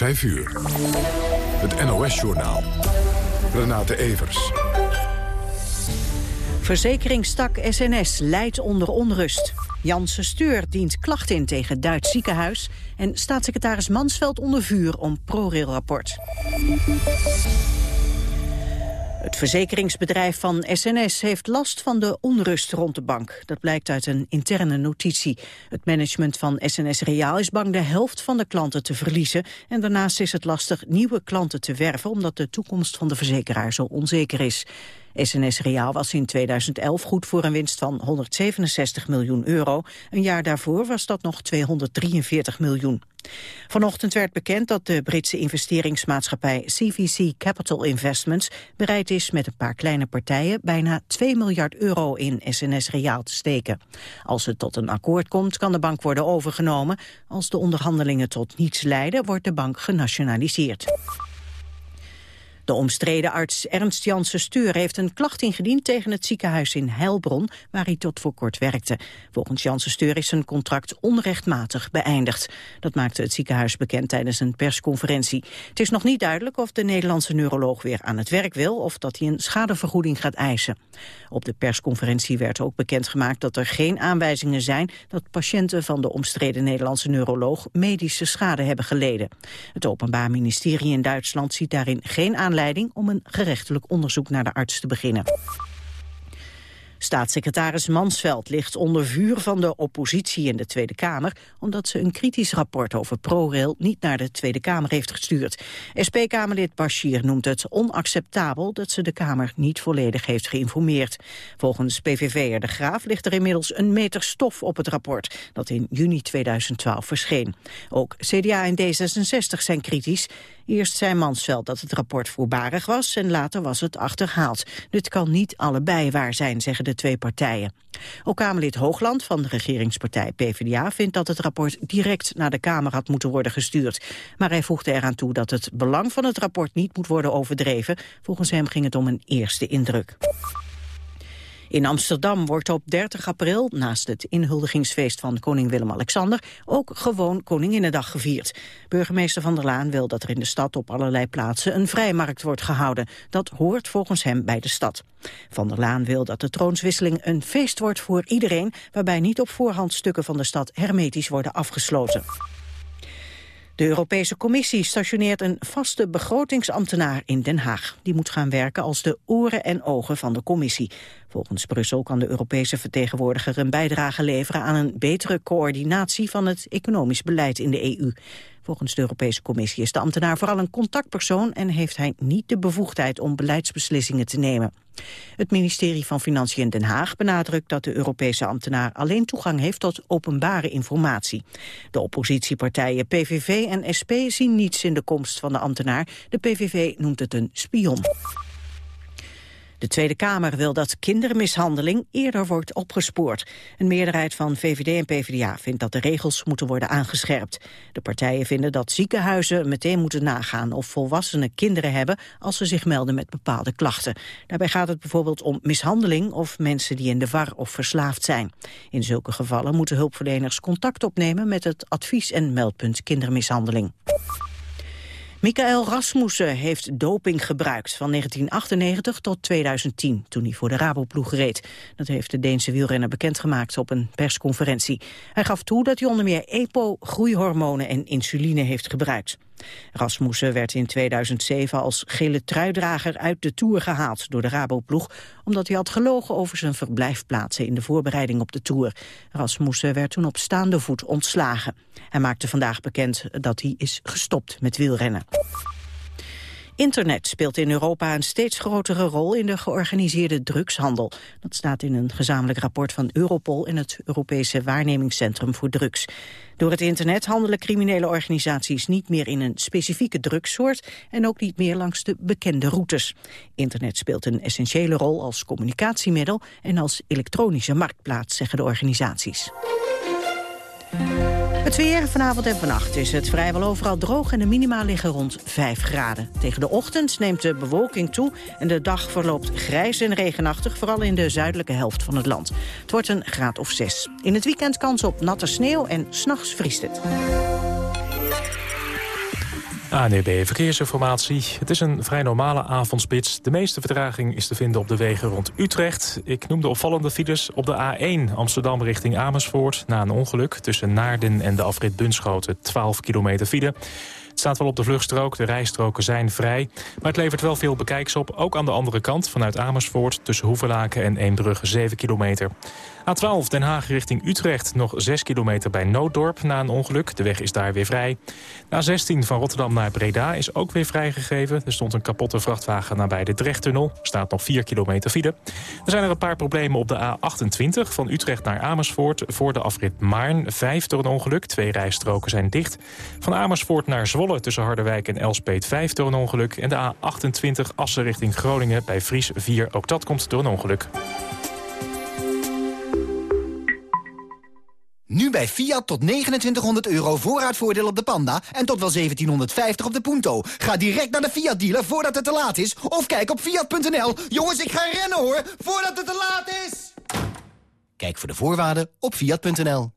5 uur. Het NOS-journaal. Renate Evers. Verzekeringstak SNS leidt onder onrust. Janssen Steur dient klacht in tegen Duits ziekenhuis... en staatssecretaris Mansveld onder vuur om ProRail-rapport. Het verzekeringsbedrijf van SNS heeft last van de onrust rond de bank. Dat blijkt uit een interne notitie. Het management van SNS Reaal is bang de helft van de klanten te verliezen. En daarnaast is het lastig nieuwe klanten te werven... omdat de toekomst van de verzekeraar zo onzeker is. SNS Reaal was in 2011 goed voor een winst van 167 miljoen euro. Een jaar daarvoor was dat nog 243 miljoen. Vanochtend werd bekend dat de Britse investeringsmaatschappij CVC Capital Investments bereid is met een paar kleine partijen bijna 2 miljard euro in SNS Reaal te steken. Als het tot een akkoord komt kan de bank worden overgenomen. Als de onderhandelingen tot niets leiden wordt de bank genationaliseerd. De omstreden arts Ernst Janssen Steur heeft een klacht ingediend tegen het ziekenhuis in Heilbron, waar hij tot voor kort werkte. Volgens Janssen Steur is zijn contract onrechtmatig beëindigd. Dat maakte het ziekenhuis bekend tijdens een persconferentie. Het is nog niet duidelijk of de Nederlandse neuroloog weer aan het werk wil of dat hij een schadevergoeding gaat eisen. Op de persconferentie werd ook bekendgemaakt dat er geen aanwijzingen zijn dat patiënten van de omstreden Nederlandse neuroloog medische schade hebben geleden. Het Openbaar Ministerie in Duitsland ziet daarin geen aanleiding om een gerechtelijk onderzoek naar de arts te beginnen. Staatssecretaris Mansveld ligt onder vuur van de oppositie in de Tweede Kamer... omdat ze een kritisch rapport over ProRail niet naar de Tweede Kamer heeft gestuurd. SP-Kamerlid Bashir noemt het onacceptabel dat ze de Kamer niet volledig heeft geïnformeerd. Volgens PVV'er De Graaf ligt er inmiddels een meter stof op het rapport... dat in juni 2012 verscheen. Ook CDA en D66 zijn kritisch. Eerst zei Mansveld dat het rapport voorbarig was en later was het achterhaald. Dit kan niet allebei waar zijn, zeggen de twee partijen. Ook Kamerlid Hoogland van de regeringspartij PvdA vindt dat het rapport direct naar de Kamer had moeten worden gestuurd. Maar hij voegde eraan toe dat het belang van het rapport niet moet worden overdreven. Volgens hem ging het om een eerste indruk. In Amsterdam wordt op 30 april, naast het inhuldigingsfeest van koning Willem-Alexander, ook gewoon Koninginnedag gevierd. Burgemeester Van der Laan wil dat er in de stad op allerlei plaatsen een vrijmarkt wordt gehouden. Dat hoort volgens hem bij de stad. Van der Laan wil dat de troonswisseling een feest wordt voor iedereen, waarbij niet op voorhand stukken van de stad hermetisch worden afgesloten. De Europese Commissie stationeert een vaste begrotingsambtenaar in Den Haag. Die moet gaan werken als de oren en ogen van de Commissie. Volgens Brussel kan de Europese vertegenwoordiger een bijdrage leveren aan een betere coördinatie van het economisch beleid in de EU. Volgens de Europese Commissie is de ambtenaar vooral een contactpersoon en heeft hij niet de bevoegdheid om beleidsbeslissingen te nemen. Het ministerie van Financiën in Den Haag benadrukt dat de Europese ambtenaar alleen toegang heeft tot openbare informatie. De oppositiepartijen PVV en SP zien niets in de komst van de ambtenaar. De PVV noemt het een spion. De Tweede Kamer wil dat kindermishandeling eerder wordt opgespoord. Een meerderheid van VVD en PvdA vindt dat de regels moeten worden aangescherpt. De partijen vinden dat ziekenhuizen meteen moeten nagaan of volwassenen kinderen hebben als ze zich melden met bepaalde klachten. Daarbij gaat het bijvoorbeeld om mishandeling of mensen die in de war of verslaafd zijn. In zulke gevallen moeten hulpverleners contact opnemen met het advies- en meldpunt kindermishandeling. Michael Rasmussen heeft doping gebruikt van 1998 tot 2010, toen hij voor de Raboploeg reed. Dat heeft de Deense wielrenner bekendgemaakt op een persconferentie. Hij gaf toe dat hij onder meer EPO, groeihormonen en insuline heeft gebruikt. Rasmussen werd in 2007 als gele truidrager uit de Tour gehaald door de Raboploeg, omdat hij had gelogen over zijn verblijfplaatsen in de voorbereiding op de Tour. Rasmussen werd toen op staande voet ontslagen. Hij maakte vandaag bekend dat hij is gestopt met wielrennen. Internet speelt in Europa een steeds grotere rol in de georganiseerde drugshandel. Dat staat in een gezamenlijk rapport van Europol en het Europese waarnemingscentrum voor drugs. Door het internet handelen criminele organisaties niet meer in een specifieke drugssoort en ook niet meer langs de bekende routes. Internet speelt een essentiële rol als communicatiemiddel en als elektronische marktplaats, zeggen de organisaties. Het weer vanavond en vannacht is het vrijwel overal droog en de minima liggen rond 5 graden. Tegen de ochtend neemt de bewolking toe en de dag verloopt grijs en regenachtig, vooral in de zuidelijke helft van het land. Het wordt een graad of 6. In het weekend kans op natte sneeuw en s'nachts vriest het. ANEB Verkeersinformatie. Het is een vrij normale avondspits. De meeste vertraging is te vinden op de wegen rond Utrecht. Ik noem de opvallende files op de A1 Amsterdam richting Amersfoort... na een ongeluk tussen Naarden en de afrit Bunschoten 12 kilometer file staat wel op de vluchtstrook, de rijstroken zijn vrij. Maar het levert wel veel bekijks op, ook aan de andere kant... vanuit Amersfoort tussen Hoevelaken en Eembrugge 7 kilometer. A12 Den Haag richting Utrecht nog 6 kilometer bij Nooddorp na een ongeluk. De weg is daar weer vrij. Na 16 van Rotterdam naar Breda is ook weer vrijgegeven. Er stond een kapotte vrachtwagen nabij de Drechttunnel. Staat nog 4 kilometer file. Er zijn er een paar problemen op de A28 van Utrecht naar Amersfoort... voor de afrit Maarn. 5 door een ongeluk. Twee rijstroken zijn dicht. Van Amersfoort naar Zwolle tussen Harderwijk en Elspeet 5 door een ongeluk. En de A28 Assen richting Groningen bij Vries 4. Ook dat komt door een ongeluk. Nu bij Fiat tot 2900 euro voorraadvoordeel op de Panda en tot wel 1750 op de Punto. Ga direct naar de Fiat dealer voordat het te laat is of kijk op fiat.nl. Jongens, ik ga rennen hoor, voordat het te laat is. Kijk voor de voorwaarden op fiat.nl.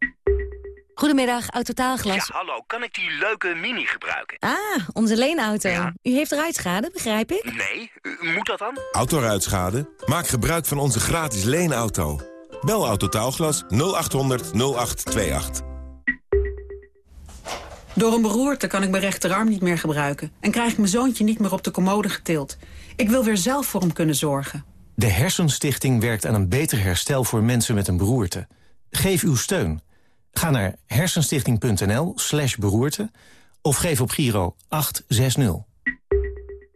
Goedemiddag, Autotaalglas. Ja, hallo, kan ik die leuke Mini gebruiken? Ah, onze leenauto. Ja. U heeft ruitschade, begrijp ik? Nee, u- moet dat dan? Autoruitschade? Maak gebruik van onze gratis leenauto. Bel Autotaalglas 0800 0828. Door een beroerte kan ik mijn rechterarm niet meer gebruiken... en krijg ik mijn zoontje niet meer op de commode getild. Ik wil weer zelf voor hem kunnen zorgen. De Hersenstichting werkt aan een beter herstel voor mensen met een beroerte. Geef uw steun. Ga naar hersenstichting.nl slash beroerte... of geef op Giro 860.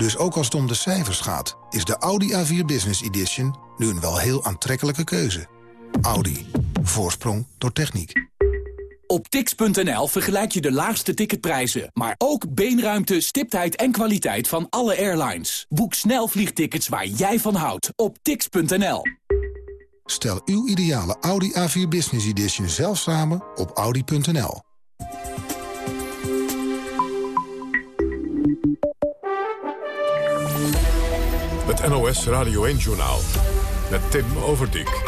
Dus ook als het om de cijfers gaat, is de Audi A4 Business Edition nu een wel heel aantrekkelijke keuze. Audi. Voorsprong door techniek. Op tix.nl vergelijk je de laagste ticketprijzen, maar ook beenruimte, stiptheid en kwaliteit van alle airlines. Boek snel vliegtickets waar jij van houdt op tix.nl. Stel uw ideale Audi A4 Business Edition zelf samen op audi.nl. Het NOS Radio 1-journaal met Tim Overdijk.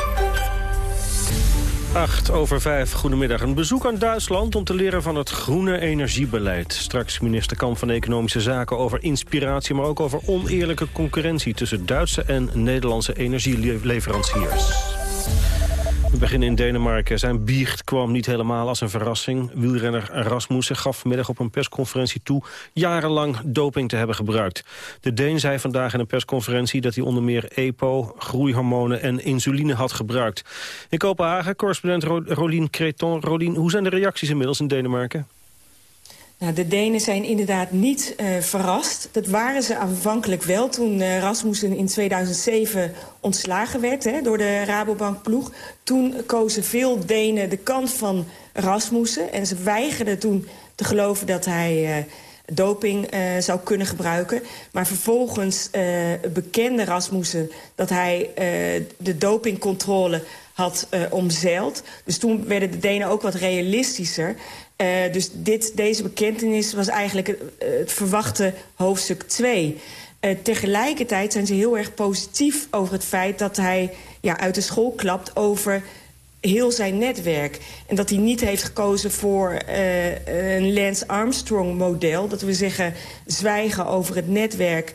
8 over 5, goedemiddag. Een bezoek aan Duitsland om te leren van het groene energiebeleid. Straks minister Kamp van Economische Zaken over inspiratie... maar ook over oneerlijke concurrentie tussen Duitse en Nederlandse energieleveranciers. We beginnen in Denemarken. Zijn biecht kwam niet helemaal als een verrassing. Wielrenner Rasmussen gaf vanmiddag op een persconferentie toe... jarenlang doping te hebben gebruikt. De Deen zei vandaag in een persconferentie... dat hij onder meer EPO, groeihormonen en insuline had gebruikt. In Kopenhagen, correspondent Ro Rolien Creton. Rolien, hoe zijn de reacties inmiddels in Denemarken? Nou, de Denen zijn inderdaad niet uh, verrast. Dat waren ze aanvankelijk wel toen uh, Rasmussen in 2007 ontslagen werd hè, door de Rabobank-ploeg. Toen kozen veel Denen de kant van Rasmussen. En ze weigerden toen te geloven dat hij uh, doping zou kunnen gebruiken. Maar vervolgens bekende Rasmussen dat hij de dopingcontrole had omzeild. Dus toen werden de Denen ook wat realistischer. Uh, dus dit, deze bekentenis was eigenlijk het, het verwachte hoofdstuk 2. Uh, tegelijkertijd zijn ze heel erg positief over het feit dat hij ja, uit de school klapt over heel zijn netwerk. En dat hij niet heeft gekozen voor een Lance Armstrong-model. Dat we zeggen, zwijgen over het netwerk...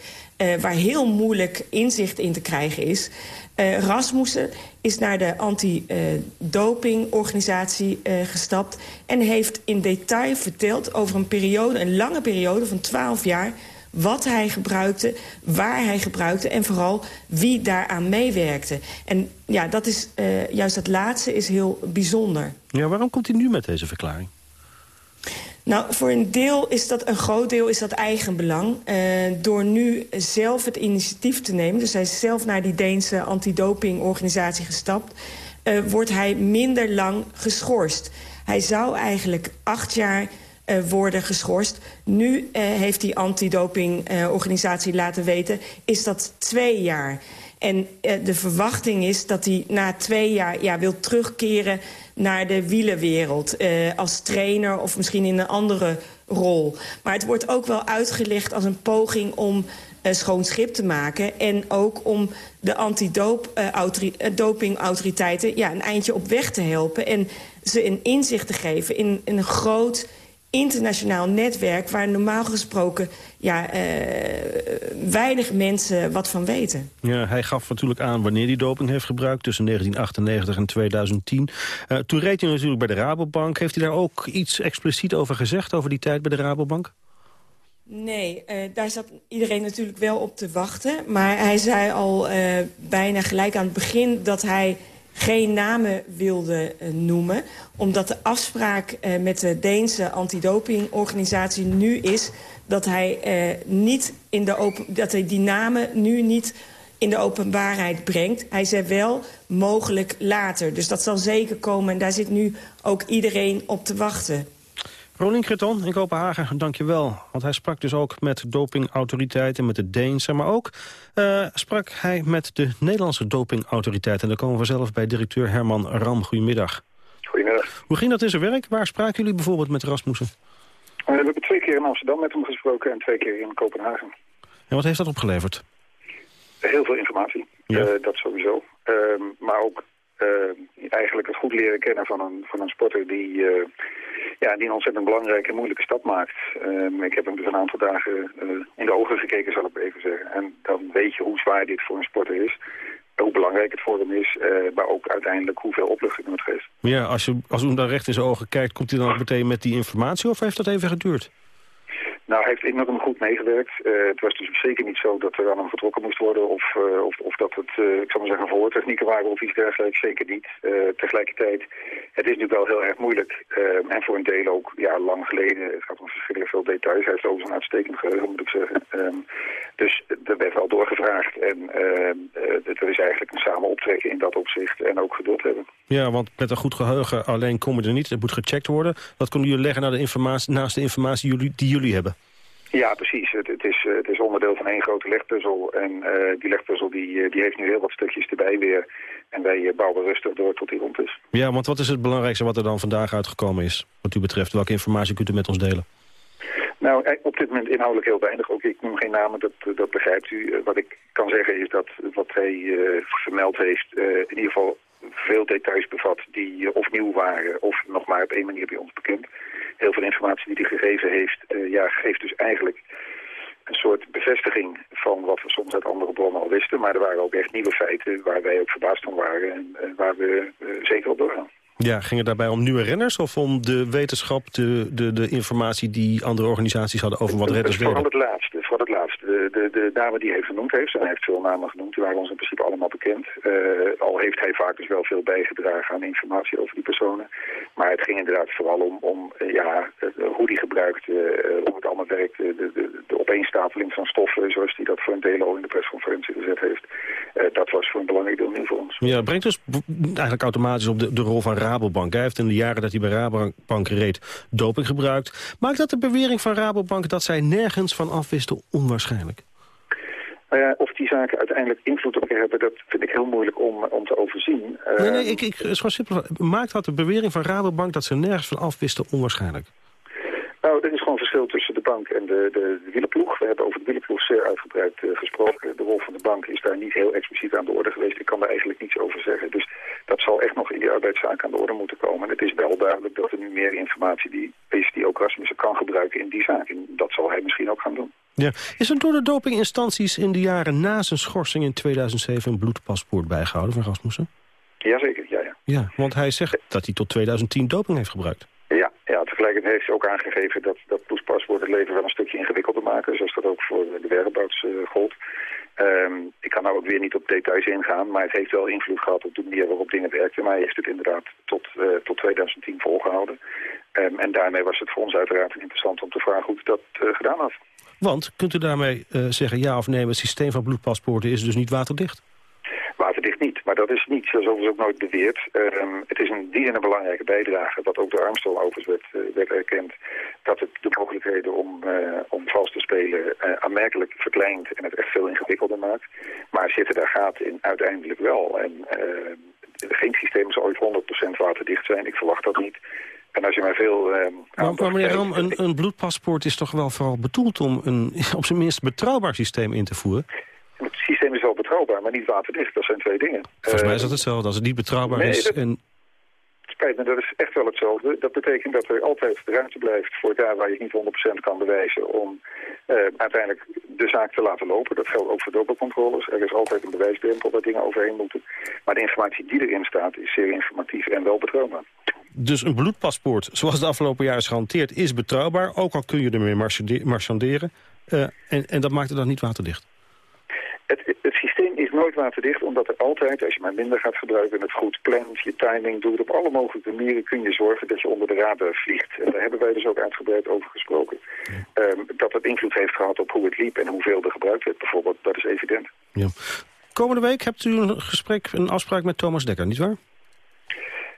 Waar heel moeilijk inzicht in te krijgen is. Uh, Rasmussen is naar de anti-dopingorganisatie uh, gestapt... en heeft in detail verteld over een periode, een lange periode van 12 jaar... wat hij gebruikte, waar hij gebruikte en vooral wie daaraan meewerkte. En ja, dat is, uh, juist dat laatste is heel bijzonder. Ja, waarom komt hij nu met deze verklaring? Nou, voor een deel is dat, een groot deel is dat eigenbelang. Uh, door nu zelf het initiatief te nemen... dus hij is zelf naar die Deense antidopingorganisatie gestapt... Uh, wordt hij minder lang geschorst. Hij zou eigenlijk acht jaar uh, worden geschorst. Nu heeft die antidopingorganisatie laten weten, is dat twee jaar. En de verwachting is dat hij na twee jaar ja, wil terugkeren naar de wielenwereld. als trainer of misschien in een andere rol. Maar het wordt ook wel uitgelegd als een poging om uh, schoon schip te maken. En ook om de antidopingautoriteiten ja, een eindje op weg te helpen. En ze een inzicht te geven in een groot internationaal netwerk... waar normaal gesproken ja, uh, weinig mensen wat van weten. Ja, hij gaf natuurlijk aan wanneer hij doping heeft gebruikt... tussen 1998 en 2010. Uh, toen reed hij natuurlijk bij de Rabobank. Heeft hij daar ook iets expliciet over gezegd... over die tijd bij de Rabobank? Nee, uh, daar zat iedereen natuurlijk wel op te wachten. Maar hij zei al uh, bijna gelijk aan het begin dat hij geen namen wilde uh, noemen. Omdat de afspraak met de Deense antidopingorganisatie nu is... dat hij, niet in de dat hij die namen nu niet in de openbaarheid brengt. Hij zei wel mogelijk later. Dus dat zal zeker komen en daar zit nu ook iedereen op te wachten. Rolien Kreton in Kopenhagen, dank je wel. Want hij sprak dus ook met dopingautoriteiten, met de Deense... maar ook uh, sprak hij met de Nederlandse dopingautoriteiten. En daar komen we zelf bij directeur Herman Ram. Goedemiddag. Goedemiddag. Hoe ging dat in zijn werk? Waar spraken jullie bijvoorbeeld met Rasmussen? Uh, we hebben twee keer in Amsterdam met hem gesproken en twee keer in Kopenhagen. En wat heeft dat opgeleverd? Heel veel informatie, ja. uh, dat sowieso. maar ook eigenlijk het goed leren kennen van een, van een sporter die ja, die een ontzettend belangrijke en moeilijke stap maakt. Um, ik heb hem dus een aantal dagen uh, in de ogen gekeken, zal ik even zeggen. En dan weet je hoe zwaar dit voor een sporter is. Hoe belangrijk het voor hem is, maar ook uiteindelijk hoeveel opluchting het geeft. Ja, als, je, als u hem dan recht in zijn ogen kijkt, komt hij dan ook meteen met die informatie of heeft dat even geduurd? Nou, hij heeft enorm goed meegewerkt. Uh, het was dus zeker niet zo dat er aan hem getrokken moest worden... of, uh, of, of dat het, uh, ik zal maar zeggen, voortechnieken waren of iets dergelijks. Zeker niet. tegelijkertijd, het is natuurlijk wel heel erg moeilijk. en voor een deel ook ja, lang geleden. Het gaat om verschillende veel details. Hij heeft ook een uitstekend geheugen, moet ik zeggen. Um, dus er werd wel doorgevraagd. En het is eigenlijk een samen optrekken in dat opzicht. En ook geduld hebben. Ja, want met een goed geheugen alleen komen er niet. Het moet gecheckt worden. Wat kunnen jullie leggen naar de informatie, naast de informatie die jullie hebben? Ja, precies. Het, het, is, het is onderdeel van één grote legpuzzel. En uh, die legpuzzel die, die heeft nu heel wat stukjes erbij weer. En wij bouwen rustig door tot die rond is. Ja, want wat is het belangrijkste wat er dan vandaag uitgekomen is? Wat u betreft, welke informatie kunt u met ons delen? Nou, op dit moment inhoudelijk heel weinig. Ook ik noem geen namen, dat, dat begrijpt u. wat ik kan zeggen is dat wat hij uh, vermeld heeft... Uh, in ieder geval veel details bevat die of nieuw waren... of nog maar op één manier bij ons bekend heel veel informatie die hij gegeven heeft, uh, ja, geeft dus eigenlijk een soort bevestiging van wat we soms uit andere bronnen al wisten. Maar er waren ook echt nieuwe feiten waar wij ook verbaasd van waren en uh, waar we zeker op doorgaan. Ja, ging het daarbij om nieuwe renners of om de wetenschap, de, de, de informatie die andere organisaties hadden over wat redders deden? Vooral het laatste. Vooral het laatste. De, de, namen die hij genoemd heeft, en hij heeft veel namen genoemd, die waren ons in principe allemaal bekend. Uh, al heeft hij vaak dus wel veel bijgedragen aan informatie over die personen. Maar het ging inderdaad vooral om, om uh, ja, uh, hoe die gebruikt, hoe het allemaal werkt, de, de, de opeenstapeling van stoffen, zoals hij dat voor een deel al in de persconferentie gezet heeft. dat was voor een belangrijk deel nieuw voor ons. Ja, brengt dus eigenlijk automatisch op de, de rol van Rabobank. Hij heeft in de jaren dat hij bij Rabobank reed doping gebruikt. Maakt dat de bewering van Rabobank dat zij nergens van afwisten onwaarschijnlijk? Nou ja, of die zaken uiteindelijk invloed op hebben, dat vind ik heel moeilijk om, om te overzien. Nee, nee, ik, ik, het is gewoon simpel. Maakt dat de bewering van Rabobank dat ze nergens van afwisten onwaarschijnlijk? Nou, er is gewoon verschil tussen de bank en de, de, de. We hebben over de wielerploeg zeer uitgebreid uh, gesproken. De rol van de bank is daar niet heel expliciet aan de orde geweest. Ik kan daar eigenlijk niets over zeggen. Dus dat zal echt nog in die arbeidszaak aan de orde moeten komen. En het is wel duidelijk dat er nu meer informatie die, is die ook Rasmussen kan gebruiken in die zaak. En dat zal hij misschien ook gaan doen. Ja. Is er door de dopinginstanties in de jaren na zijn schorsing in 2007 een bloedpaspoort bijgehouden van Rasmussen? Jazeker, ja, ja. Ja, want hij zegt dat hij tot 2010 doping heeft gebruikt. Ja, tegelijkertijd heeft hij ook aangegeven dat, dat bloedpaspoort het leven wel een stukje ingewikkelder maken, zoals dat ook voor de whereabouts uh, gold. Um, ik kan nou ook weer niet op details ingaan, maar het heeft wel invloed gehad op de manier waarop dingen werkten. Maar hij heeft het inderdaad tot, uh, tot 2010 volgehouden. Um, en daarmee was het voor ons uiteraard interessant om te vragen hoe hij dat uh, gedaan had. Want, kunt u daarmee zeggen ja of nee, het systeem van bloedpaspoorten is dus niet waterdicht? Waterdicht niet. Maar dat is niet, zoals overigens ook nooit beweerd. Ehm, het is een die een belangrijke bijdrage, wat ook door Armstrong overigens werd, uh, werd erkend, dat het de mogelijkheden om, uh, om vals te spelen uh, aanmerkelijk verkleint en het echt veel ingewikkelder maakt. Maar zitten daar gaten in uiteindelijk wel. En geen systeem zal ooit 100% waterdicht zijn. Ik verwacht dat niet. En als je mij veel... Uh, maar, maar meneer Ram, een, een, bloedpaspoort is toch wel vooral bedoeld om een op zijn minst betrouwbaar systeem in te voeren? Het systeem is wel betrouwbaar, maar niet waterdicht. Dat zijn twee dingen. Volgens mij is dat hetzelfde. Als het niet betrouwbaar nee, is... Dat, en... Spijt me, dat is echt wel hetzelfde. Dat betekent dat er altijd ruimte blijft voor daar waar je niet 100% kan bewijzen... om uh, uiteindelijk de zaak te laten lopen. Dat geldt ook voor dobbelcontroles. Er is altijd een bewijsdrempel waar dingen overheen moeten. Maar de informatie die erin staat is zeer informatief en wel betrouwbaar. Dus een bloedpaspoort, zoals de afgelopen jaren is gehanteerd, is betrouwbaar. Ook al kun je ermee marchanderen. Uh, en, en dat maakt het dan niet waterdicht? Het, het, systeem is nooit waterdicht, omdat er altijd, als je maar minder gaat gebruiken... en het goed plant, je timing doet, op alle mogelijke manieren kun je zorgen dat je onder de radar vliegt. En daar hebben wij dus ook uitgebreid over gesproken. Ja. Um, dat het invloed heeft gehad op hoe het liep en hoeveel er gebruikt werd bijvoorbeeld, dat is evident. Ja. Komende week hebt u een gesprek, een afspraak met Thomas Dekker, nietwaar?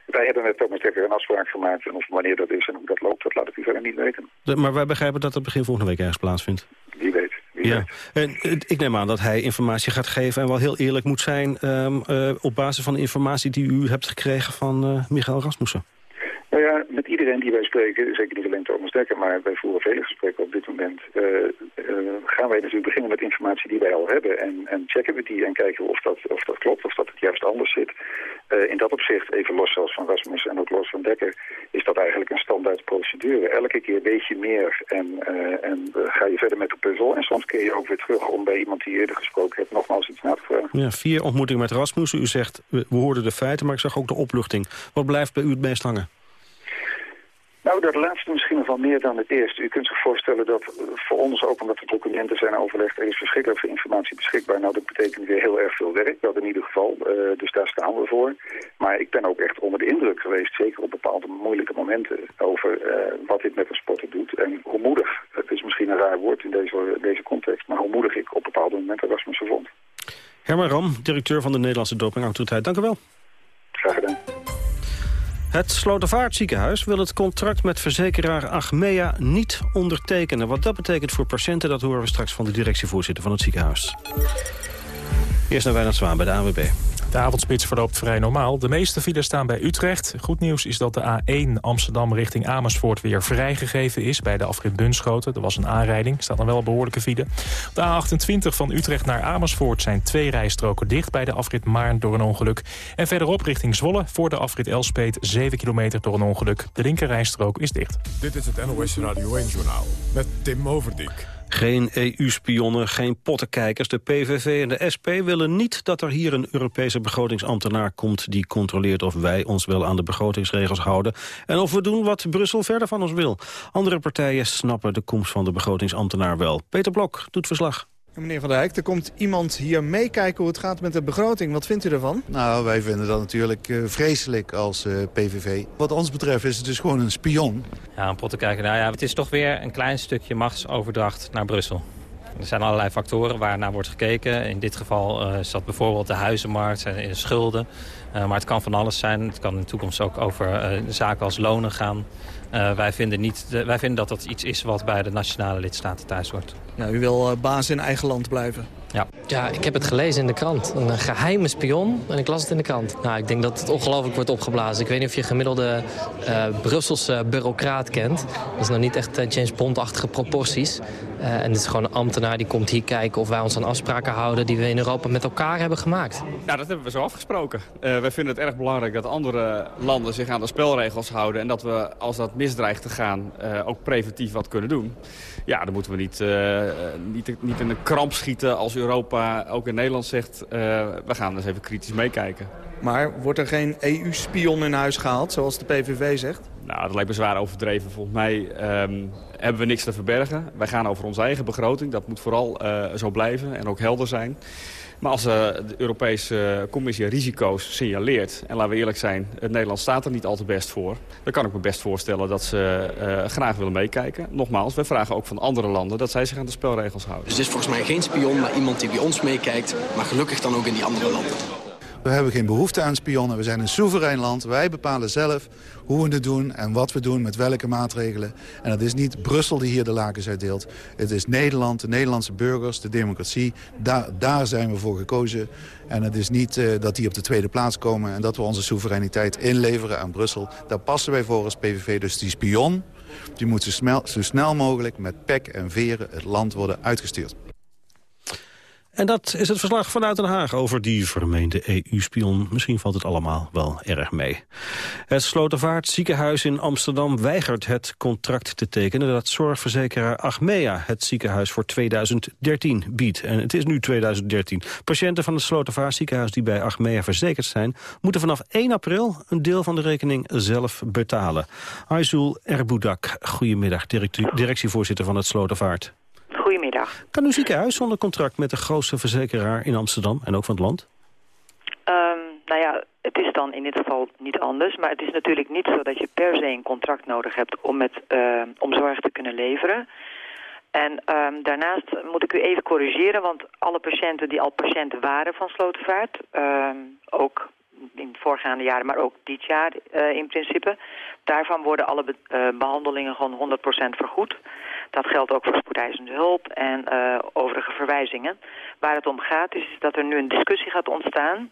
Wij hebben met Thomas Dekker een afspraak gemaakt. En of wanneer dat is en hoe dat loopt, dat laat ik u verder niet weten. De, maar wij begrijpen dat het begin volgende week ergens plaatsvindt. Wie weet. Ja. En, ik neem aan dat hij informatie gaat geven en wel heel eerlijk moet zijn... Um, uh, op basis van de informatie die u hebt gekregen van uh, Michael Rasmussen. Nou ja, met iedereen die wij spreken, zeker niet alleen Thomas Dekker, maar wij voeren vele gesprekken op dit moment, uh, uh, gaan wij natuurlijk beginnen met informatie die wij al hebben en, en checken we die en kijken of dat, of dat klopt, of dat het juist anders zit. Uh, in dat opzicht, even los zelfs van Rasmus en ook los van Dekker, is dat eigenlijk een standaard procedure. Elke keer weet je meer en, en ga je verder met de puzzel en soms keer je ook weer terug om bij iemand die eerder gesproken hebt nogmaals iets na te vragen. Ja, vier ontmoetingen met Rasmussen. U zegt, we hoorden de feiten, maar ik zag ook de opluchting. Wat blijft bij u het meest hangen? Nou, dat laatste misschien nog wel meer dan het eerste. U kunt zich voorstellen dat voor ons, ook omdat de documenten zijn overlegd... er is verschrikkelijk veel informatie beschikbaar. Nou, dat betekent weer heel erg veel werk, dat in ieder geval. Uh, dus daar staan we voor. Maar ik ben ook echt onder de indruk geweest, zeker op bepaalde moeilijke momenten... over uh, wat dit met de sporten doet en hoe moedig... het is misschien een raar woord in deze, deze context... maar hoe moedig ik op bepaalde momenten Rasmussen vond. Herman Ram, directeur van de Nederlandse Dopingautoriteit. Dank u wel. Graag gedaan. Het Slotervaartziekenhuis wil het contract met verzekeraar Achmea niet ondertekenen. Wat dat betekent voor patiënten, dat horen we straks van de directievoorzitter van het ziekenhuis. Eerst naar Wijnand Zwaan bij de ANWB. De avondspits verloopt vrij normaal. De meeste files staan bij Utrecht. Goed nieuws is dat de A1 Amsterdam richting Amersfoort weer vrijgegeven is... bij de afrit Bunschoten. Er was een aanrijding. Staat dan wel een behoorlijke file. De A28 van Utrecht naar Amersfoort zijn twee rijstroken dicht... bij de afrit Maarn door een ongeluk. En verderop richting Zwolle voor de afrit Elspet 7 kilometer door een ongeluk. De linkerrijstrook is dicht. Dit is het NOS Radio 1-journaal met Tim Overdijk. Geen EU-spionnen, geen pottenkijkers. De PVV en de SP willen niet dat er hier een Europese begrotingsambtenaar komt... die controleert of wij ons wel aan de begrotingsregels houden... en of we doen wat Brussel verder van ons wil. Andere partijen snappen de komst van de begrotingsambtenaar wel. Peter Blok doet verslag. Meneer Van Dijk, er komt iemand hier meekijken hoe het gaat met de begroting. Wat vindt u ervan? Nou, wij vinden dat natuurlijk uh, vreselijk als uh, PVV. Wat ons betreft is het dus gewoon een spion. Ja, een pottenkijker. Nou ja, het is toch weer een klein stukje machtsoverdracht naar Brussel. Er zijn allerlei factoren waar naar wordt gekeken. In dit geval uh, is dat bijvoorbeeld de huizenmarkt, zijn schulden. Uh, maar het kan van alles zijn. Het kan in de toekomst ook over uh, zaken als lonen gaan. Uh, wij, vinden niet, wij vinden dat dat iets is wat bij de nationale lidstaten thuis hoort. Nou, u wil baas in eigen land blijven? Ja. ja, ik heb het gelezen in de krant. Een geheime spion en ik las het in de krant. Nou, ik denk dat het ongelooflijk wordt opgeblazen. Ik weet niet of je gemiddelde uh, Brusselse bureaucraat kent. Dat is nou niet echt uh, James Bond-achtige proporties. Uh, en dit is gewoon een ambtenaar die komt hier kijken of wij ons aan afspraken houden... die we in Europa met elkaar hebben gemaakt. Nou, dat hebben we zo afgesproken. wij vinden het erg belangrijk dat andere landen zich aan de spelregels houden... en dat we, als dat misdreigt te gaan, ook preventief wat kunnen doen. Ja, dan moeten we niet, niet, niet in een kramp schieten als Europa, ook in Nederland, zegt... Uh, we gaan eens even kritisch meekijken. Maar wordt er geen EU-spion in huis gehaald, zoals de PVV zegt? Nou, dat lijkt me zwaar overdreven. Volgens mij um, hebben we niks te verbergen. Wij gaan over onze eigen begroting. Dat moet vooral uh, zo blijven en ook helder zijn. Maar als uh, de Europese Commissie risico's signaleert... en laten we eerlijk zijn, het Nederland staat er niet al te best voor... dan kan ik me best voorstellen dat ze uh, graag willen meekijken. Nogmaals, wij vragen ook van andere landen dat zij zich aan de spelregels houden. Dus het is volgens mij geen spion, maar iemand die bij ons meekijkt... maar gelukkig dan ook in die andere landen. We hebben geen behoefte aan spionnen. We zijn een soeverein land. Wij bepalen zelf hoe we het doen en wat we doen met welke maatregelen. En het is niet Brussel die hier de lakens uitdeelt. Het is Nederland, de Nederlandse burgers, de democratie. Daar, daar zijn we voor gekozen. En het is niet uh, dat die op de tweede plaats komen... en dat we onze soevereiniteit inleveren aan Brussel. Daar passen wij voor als PVV. Dus die spion die moet zo snel, zo snel mogelijk met pek en veren het land worden uitgestuurd. En dat is het verslag vanuit Den Haag over die vermeende EU-spion. Misschien valt het allemaal wel erg mee. Het Slotervaart ziekenhuis in Amsterdam weigert het contract te tekenen... dat zorgverzekeraar Achmea het ziekenhuis voor 2013 biedt. En het is nu 2013. Patiënten van het Slotervaart ziekenhuis die bij Achmea verzekerd zijn... moeten vanaf 1 april een deel van de rekening zelf betalen. Aizul Erboudak, goedemiddag, directievoorzitter van het Slotervaart. Goedemiddag. Kan uw ziekenhuis zonder contract met de grootste verzekeraar in Amsterdam en ook van het land? Um, nou ja, het is dan in dit geval niet anders. Maar het is natuurlijk niet zo dat je per se een contract nodig hebt om, met, uh, om zorg te kunnen leveren. En um, daarnaast moet ik u even corrigeren, want alle patiënten die al patiënten waren van Slotenvaart, um, ook in voorgaande jaren, maar ook dit jaar uh, in principe, daarvan worden alle be uh, behandelingen gewoon 100% vergoed. Dat geldt ook voor spoedeisende hulp en uh, overige verwijzingen. Waar het om gaat is dat er nu een discussie gaat ontstaan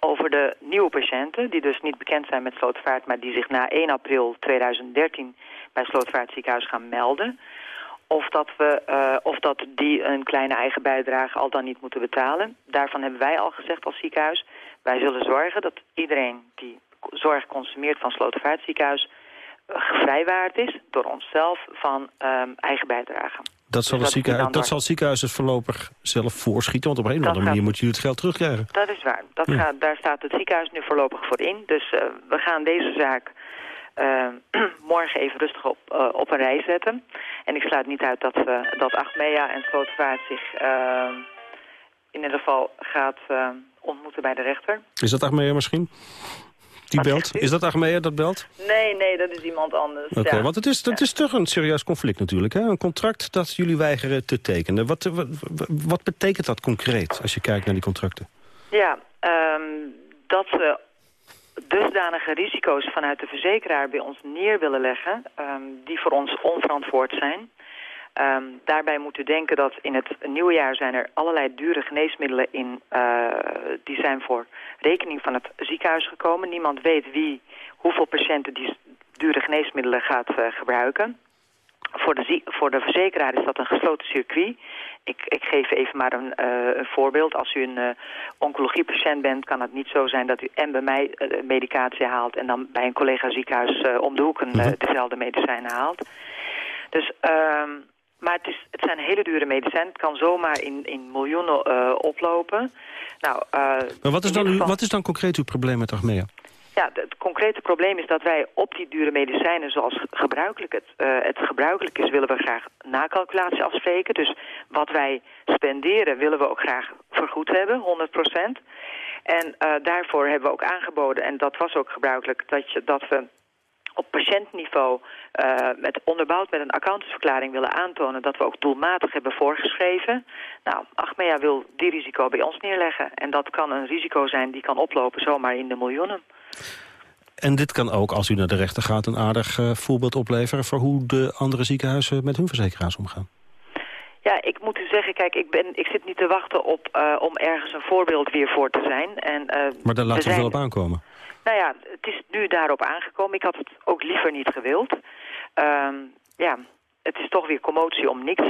over de nieuwe patiënten... die dus niet bekend zijn met Slootvaart... maar die zich na 1 april 2013 bij Slootvaart ziekenhuis gaan melden... Of dat, we, uh, of dat die een kleine eigen bijdrage al dan niet moeten betalen. Daarvan hebben wij al gezegd als ziekenhuis... wij zullen zorgen dat iedereen die zorg consumeert van Slootvaart ziekenhuis gevrijwaard is door onszelf van um, eigen bijdrage. Dat zal, dus het ziekenhuis, dat zal voorlopig zelf voorschieten, want op een of andere manier moet je het geld terugkrijgen. Dat is waar. Dat ja. gaat, daar staat het ziekenhuis nu voorlopig voor in. Dus uh, we gaan deze zaak uh, morgen even rustig op, uh, op een rij zetten. En ik sluit niet uit dat, we, dat Achmea en Slotenvaart zich in ieder geval gaat ontmoeten bij de rechter. Is dat Achmea misschien? Die belt? Is dat Achmea dat belt? Nee, nee, dat is iemand anders. Oké, okay, ja. want het is, het is toch een serieus conflict natuurlijk. Hè? Een contract dat jullie weigeren te tekenen. Wat, wat, wat betekent dat concreet als je kijkt naar die contracten? Ja, um, dat ze dusdanige risico's vanuit de verzekeraar bij ons neer willen leggen... Um, die voor ons onverantwoord zijn... Um, daarbij moet u denken dat in het nieuwe jaar zijn er allerlei dure geneesmiddelen in, uh, die zijn voor rekening van het ziekenhuis gekomen. Niemand weet wie, hoeveel patiënten die dure geneesmiddelen gaat uh, gebruiken. Voor de, voor de verzekeraar is dat een gesloten circuit. Ik, ik geef even maar een, uh, een voorbeeld. Als u een uh, oncologiepatiënt bent, kan het niet zo zijn dat u en bij mij uh, medicatie haalt... en dan bij een collega ziekenhuis om de hoek een, -hmm. dezelfde medicijnen haalt. Dus... Um, maar het, is, het zijn hele dure medicijnen. Het kan zomaar in, in miljoenen uh, oplopen. Nou, uh, maar wat is, dan, geval... wat is dan concreet uw probleem met Achmea? Ja, het concrete probleem is dat wij op die dure medicijnen zoals gebruikelijk het, uh, het gebruikelijk is, willen we graag nakalculatie afspreken. Dus wat wij spenderen willen we ook graag vergoed hebben, 100 procent. En uh, daarvoor hebben we ook aangeboden, en dat was ook gebruikelijk, dat, je, dat we op patiëntniveau uh, met onderbouwd met een accountantsverklaring willen aantonen dat we ook doelmatig hebben voorgeschreven. Nou, Achmea wil die risico bij ons neerleggen. En dat kan een risico zijn die kan oplopen zomaar in de miljoenen. En dit kan ook, als u naar de rechter gaat, een aardig uh, voorbeeld opleveren... voor hoe de andere ziekenhuizen met hun verzekeraars omgaan. Ja, ik moet u zeggen, kijk, ik, ben, ik zit niet te wachten op, uh, om ergens een voorbeeld weer voor te zijn. En, maar daar laten we zijn... wel op aankomen. Nou ja, het is nu daarop aangekomen. Ik had het ook liever niet gewild. Um, ja, het is toch weer commotie om niks.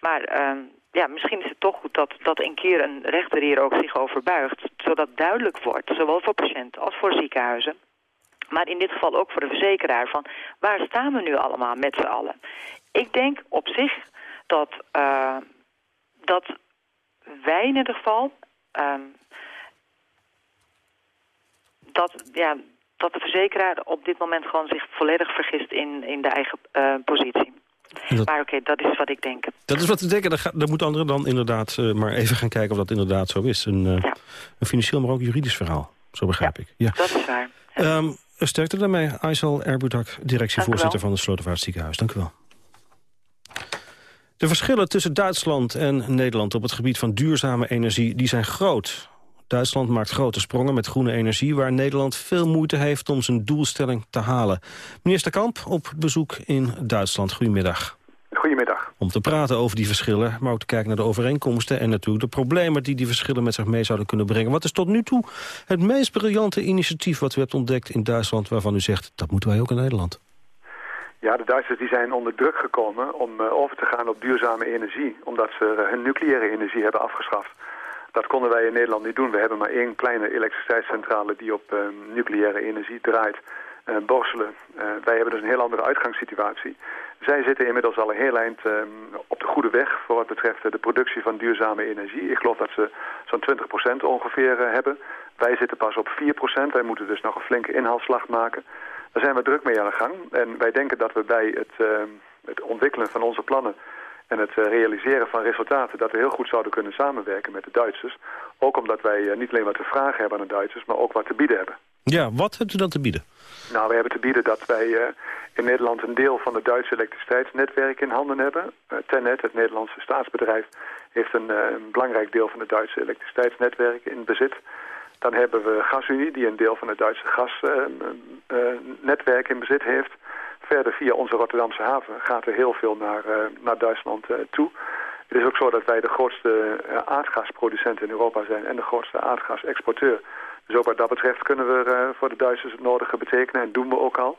Maar um, ja, misschien is het toch goed dat, dat een keer een rechter hier ook zich over buigt. Zodat duidelijk wordt, zowel voor patiënten als voor ziekenhuizen. Maar in dit geval ook voor de verzekeraar van waar staan we nu allemaal met z'n allen. Ik denk op zich dat, uh, dat wij in ieder geval... Um, dat, ja, dat de verzekeraar op dit moment gewoon zich volledig vergist in, in de eigen uh, positie. Dat, maar oké, okay, dat is wat ik denk. Dat is wat we denken. Dan, moeten anderen dan inderdaad uh, maar even gaan kijken of dat inderdaad zo is. Een, uh, ja. een financieel, maar ook juridisch verhaal. Zo begrijp ja, ik. Ja, dat is waar. Um, sterkte daarmee. Aysel Erbudak, directievoorzitter van het Slotervaart Ziekenhuis. Dank u wel. De verschillen tussen Duitsland en Nederland op het gebied van duurzame energie die zijn groot. Duitsland maakt grote sprongen met groene energie... waar Nederland veel moeite heeft om zijn doelstelling te halen. Minister Kamp op bezoek in Duitsland. Goedemiddag. Goedemiddag. Om te praten over die verschillen, maar ook te kijken naar de overeenkomsten... en natuurlijk de problemen die die verschillen met zich mee zouden kunnen brengen. Wat is tot nu toe het meest briljante initiatief wat u hebt ontdekt in Duitsland... waarvan u zegt, dat moeten wij ook in Nederland? Ja, de Duitsers die zijn onder druk gekomen om uh, over te gaan op duurzame energie... omdat ze hun nucleaire energie hebben afgeschaft. Dat konden wij in Nederland niet doen. We hebben maar één kleine elektriciteitscentrale die op uh, nucleaire energie draait. Borselen. wij hebben dus een heel andere uitgangssituatie. Zij zitten inmiddels al een heel eind op de goede weg voor wat betreft de productie van duurzame energie. Ik geloof dat ze zo'n 20% ongeveer hebben. Wij zitten pas op 4%. Wij moeten dus nog een flinke inhaalslag maken. Daar zijn we druk mee aan de gang. En wij denken dat we bij het, uh, het ontwikkelen van onze plannen en het uh, realiseren van resultaten... dat we heel goed zouden kunnen samenwerken met de Duitsers. Ook omdat wij uh, niet alleen wat te vragen hebben aan de Duitsers... maar ook wat te bieden hebben. Ja, wat hebt u dan te bieden? Nou, we hebben te bieden dat wij in Nederland een deel van het Duitse elektriciteitsnetwerk in handen hebben. Tennet, het Nederlandse staatsbedrijf, heeft een, een belangrijk deel van het Duitse elektriciteitsnetwerk in bezit... Dan hebben we GasUnie, die een deel van het Duitse gasnetwerk in bezit heeft. Verder via onze Rotterdamse haven gaat er heel veel naar, naar Duitsland toe. Het is ook zo dat wij de grootste aardgasproducent in Europa zijn en de grootste aardgasexporteur. Dus ook wat dat betreft kunnen we voor de Duitsers het nodige betekenen en doen we ook al.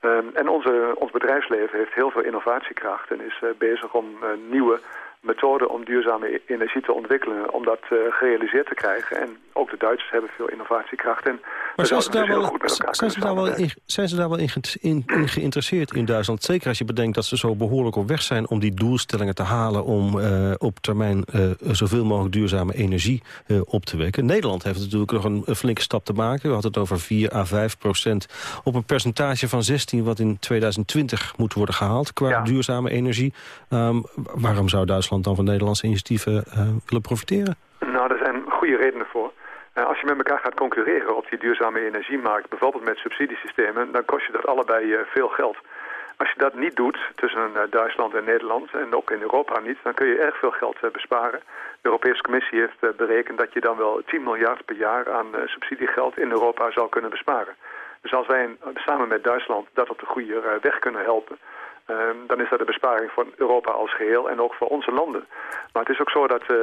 Um, en onze, ons bedrijfsleven heeft heel veel innovatiekracht en is bezig om nieuwe methoden om duurzame energie te ontwikkelen, om dat gerealiseerd te krijgen. En ook de Duitsers hebben veel innovatiekracht. En maar zijn ze, daar dus wel, zijn, ze daar wel in, zijn ze daar wel in, in, in, geïnteresseerd in Duitsland? Zeker als je bedenkt dat ze zo behoorlijk op weg zijn om die doelstellingen te halen... om uh, op termijn uh, zoveel mogelijk duurzame energie op te wekken. Nederland heeft natuurlijk nog een, een, flinke stap te maken. We hadden het over 4 à 5 procent op een percentage van 16... wat in 2020 moet worden gehaald qua ja. duurzame energie. Um, waarom zou Duitsland dan van Nederlandse initiatieven willen profiteren? Nou, er zijn goede redenen voor. Uh, als je met elkaar gaat concurreren op die duurzame energiemarkt, bijvoorbeeld met subsidiesystemen, dan kost je dat allebei uh, veel geld. Als je dat niet doet tussen uh, Duitsland en Nederland en ook in Europa niet, dan kun je erg veel geld besparen. De Europese Commissie heeft berekend dat je dan wel 10 miljard per jaar aan subsidiegeld in Europa zou kunnen besparen. Dus als wij samen met Duitsland dat op de goede weg kunnen helpen, dan is dat een besparing voor Europa als geheel en ook voor onze landen. Maar het is ook zo dat uh,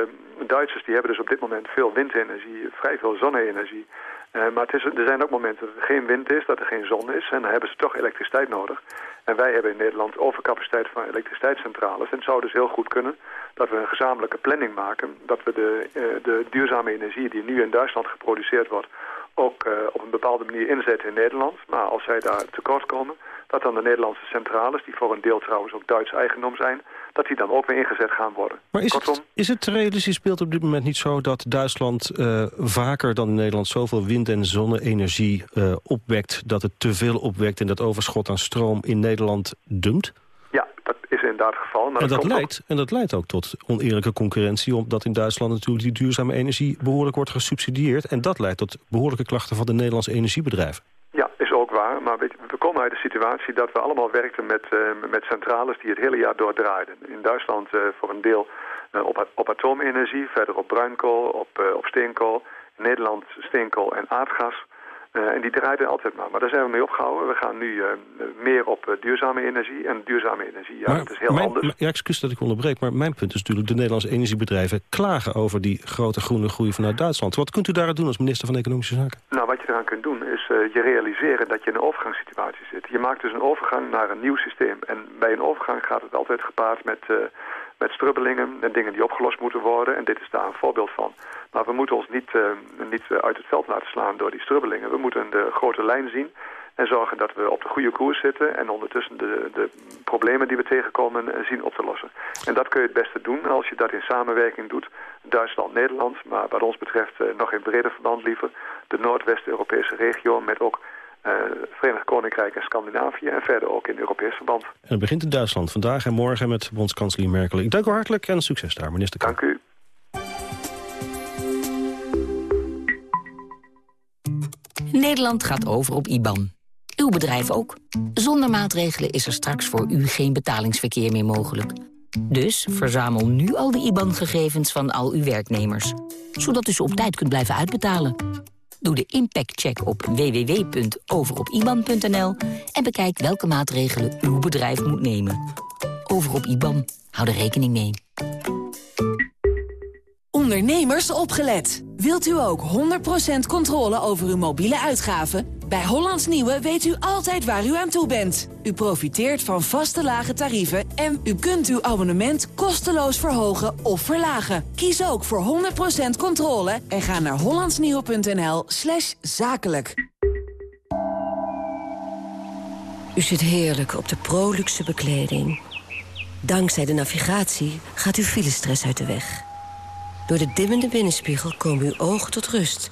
Duitsers die hebben dus op dit moment veel windenergie, vrij veel zonne-energie. Uh, maar het is, er zijn ook momenten dat er geen wind is, dat er geen zon is en dan hebben ze toch elektriciteit nodig. En wij hebben in Nederland overcapaciteit van elektriciteitscentrales. En het zou dus heel goed kunnen dat we een gezamenlijke planning maken, dat we de, uh, de duurzame energie die nu in Duitsland geproduceerd wordt ook uh, op een bepaalde manier inzetten in Nederland. Maar als zij daar tekort komen, dat dan de Nederlandse centrales, die voor een deel trouwens ook Duits eigendom zijn, dat die dan ook weer ingezet gaan worden. Maar is, Kortom, het, is het realistisch beeld op dit moment niet zo dat Duitsland uh, vaker dan Nederland zoveel wind- en zonne-energie uh, opwekt, dat het te veel opwekt en dat overschot aan stroom in Nederland dumpt? Inderdaad het geval. Maar en, dat, leidt, ook... en dat leidt ook tot oneerlijke concurrentie... omdat in Duitsland natuurlijk die duurzame energie behoorlijk wordt gesubsidieerd. En dat leidt tot behoorlijke klachten van de Nederlandse energiebedrijven. Ja, is ook waar. Maar weet, we komen uit de situatie dat we allemaal werkten met, uh, met centrales die het hele jaar door draaiden. In Duitsland uh, voor een deel uh, op, op atoomenergie, verder op bruinkool, op, op steenkool. In Nederland steenkool en aardgas. Uh, en die draaiden altijd maar. Maar daar zijn we mee opgehouden. We gaan nu uh, meer op uh, duurzame energie. En duurzame energie, ja, maar dat is heel mijn, anders. Ja, excuus dat ik onderbreek, maar mijn punt is natuurlijk... de Nederlandse energiebedrijven klagen over die grote groene groei vanuit Duitsland. Wat kunt u daaraan doen als minister van Economische Zaken? Nou, wat je eraan kunt doen is je realiseren dat je in een overgangssituatie zit. Je maakt dus een overgang naar een nieuw systeem. En bij een overgang gaat het altijd gepaard met met strubbelingen en dingen die opgelost moeten worden. En dit is daar een voorbeeld van. Maar we moeten ons niet, uh, niet uit het veld laten slaan door die strubbelingen. We moeten de grote lijn zien en zorgen dat we op de goede koers zitten... en ondertussen de, de problemen die we tegenkomen zien op te lossen. En dat kun je het beste doen als je dat in samenwerking doet. Duitsland, Nederland, maar wat ons betreft nog in breder verband liever... de Noordwest-Europese regio met ook Verenigd Koninkrijk en Scandinavië... en verder ook in Europees verband. En het begint in Duitsland vandaag en morgen met bondskanselier Merkel. Ik dank u hartelijk en succes daar, minister Kamp. Dank u. Nederland gaat over op IBAN. Uw bedrijf ook. Zonder maatregelen is er straks voor u geen betalingsverkeer meer mogelijk. Dus verzamel nu al de IBAN-gegevens van al uw werknemers. Zodat u ze op tijd kunt blijven uitbetalen. Doe de impactcheck op www.overopiban.nl en bekijk welke maatregelen uw bedrijf moet nemen. Over op IBAN. Hou er rekening mee. Ondernemers opgelet. Wilt u ook 100% controle over uw mobiele uitgaven? Bij Hollands Nieuwe weet u altijd waar u aan toe bent. U profiteert van vaste lage tarieven en u kunt uw abonnement kosteloos verhogen of verlagen. Kies ook voor 100% controle en ga naar hollandsnieuwe.nl slash zakelijk. U zit heerlijk op de Proluxe bekleding. Dankzij de navigatie gaat uw filestress uit de weg. Door de dimmende binnenspiegel komen uw ogen tot rust.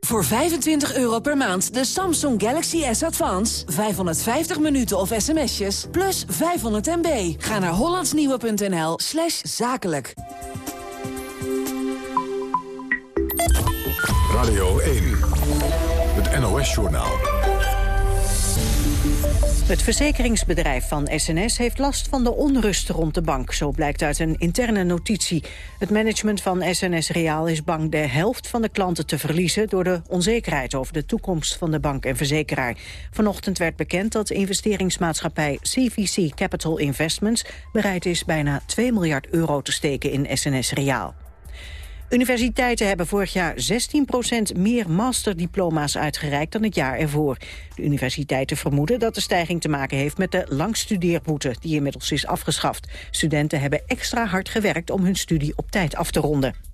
Voor 25 euro per maand de Samsung Galaxy S Advance. 550 minuten of sms'jes, plus 500 MB. Ga naar hollandsnieuwe.nl slash zakelijk. Radio 1, het NOS-journaal. Het verzekeringsbedrijf van SNS heeft last van de onrust rond de bank. Zo blijkt uit een interne notitie. Het management van SNS Reaal is bang de helft van de klanten te verliezen... door de onzekerheid over de toekomst van de bank en verzekeraar. Vanochtend werd bekend dat investeringsmaatschappij CVC Capital Investments... bereid is bijna 2 miljard euro te steken in SNS Reaal. Universiteiten hebben vorig jaar 16% meer masterdiploma's uitgereikt dan het jaar ervoor. De universiteiten vermoeden dat de stijging te maken heeft met de langstudeerboete die inmiddels is afgeschaft. Studenten hebben extra hard gewerkt om hun studie op tijd af te ronden.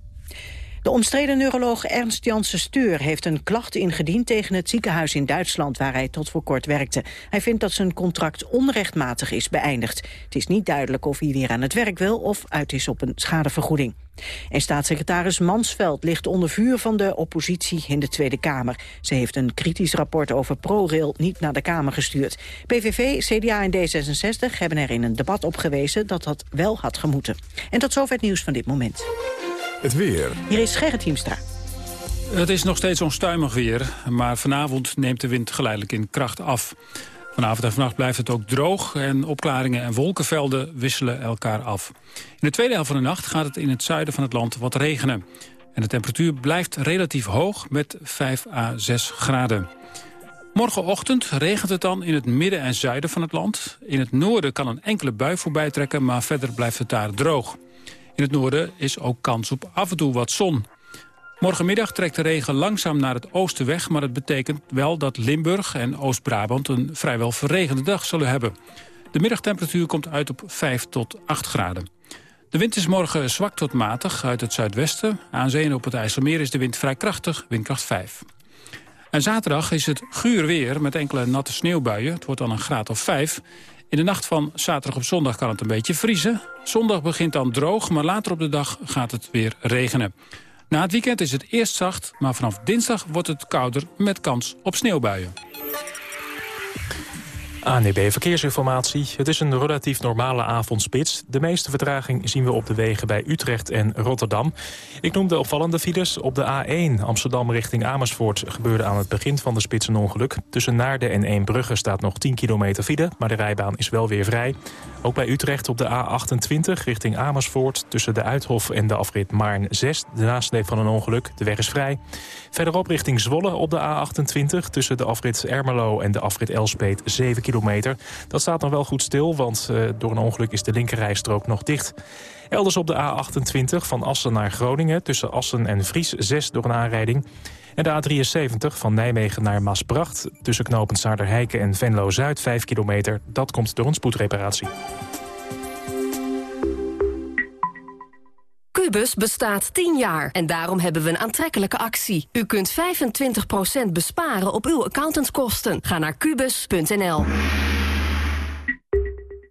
De omstreden neuroloog Ernst Janssen Steur heeft een klacht ingediend tegen het ziekenhuis in Duitsland waar hij tot voor kort werkte. Hij vindt dat zijn contract onrechtmatig is beëindigd. Het is niet duidelijk of hij weer aan het werk wil of uit is op een schadevergoeding. En staatssecretaris Mansveld ligt onder vuur van de oppositie in de Tweede Kamer. Ze heeft een kritisch rapport over ProRail niet naar de Kamer gestuurd. PVV, CDA en D66 hebben er in een debat op gewezen dat dat wel had gemoeten. En tot zover het nieuws van dit moment. Het weer. Hier is Gerrit Hiemstra. Het is nog steeds onstuimig weer, maar vanavond neemt de wind geleidelijk in kracht af. Vanavond en vannacht blijft het ook droog en opklaringen en wolkenvelden wisselen elkaar af. In de tweede helft van de nacht gaat het in het zuiden van het land wat regenen. En de temperatuur blijft relatief hoog met 5 à 6 graden. Morgenochtend regent het dan in het midden en zuiden van het land. In het noorden kan een enkele bui voorbij trekken, maar verder blijft het daar droog. In het noorden is ook kans op af en toe wat zon. Morgenmiddag trekt de regen langzaam naar het oosten weg... maar het betekent wel dat Limburg en Oost-Brabant... een vrijwel verregende dag zullen hebben. De middagtemperatuur komt uit op 5 tot 8 graden. De wind is morgen zwak tot matig uit het zuidwesten. Aan zee op het IJsselmeer is de wind vrij krachtig, windkracht 5. En zaterdag is het guur weer met enkele natte sneeuwbuien. Het wordt dan een graad of 5. In de nacht van zaterdag op zondag kan het een beetje vriezen. Zondag begint dan droog, maar later op de dag gaat het weer regenen. Na het weekend is het eerst zacht, maar vanaf dinsdag wordt het kouder met kans op sneeuwbuien. ANEB Verkeersinformatie. Het is een relatief normale avondspits. De meeste vertraging zien we op de wegen bij Utrecht en Rotterdam. Ik noem de opvallende files. Op de A1 Amsterdam richting Amersfoort gebeurde aan het begin van de spits een ongeluk. Tussen Naarden en Eembrugge staat nog 10 kilometer file, maar de rijbaan is wel weer vrij. Ook bij Utrecht op de A28 richting Amersfoort... tussen de Uithof en de afrit Maarn 6, de nasleep van een ongeluk. De weg is vrij. Verderop richting Zwolle op de A28... tussen de afrit Ermelo en de afrit Elspet 7 kilometer. Dat staat nog wel goed stil, want uh, door een ongeluk is de linkerrijstrook nog dicht. Elders op de A28 van Assen naar Groningen... tussen Assen en Vries 6 door een aanrijding... En de A73 van Nijmegen naar Maasbracht... tussen knooppunt Saarderheiken en Venlo-Zuid 5 kilometer... dat komt door een spoedreparatie. Cubus bestaat 10 jaar en daarom hebben we een aantrekkelijke actie. U kunt 25% besparen op uw accountantskosten. Ga naar kubus.nl.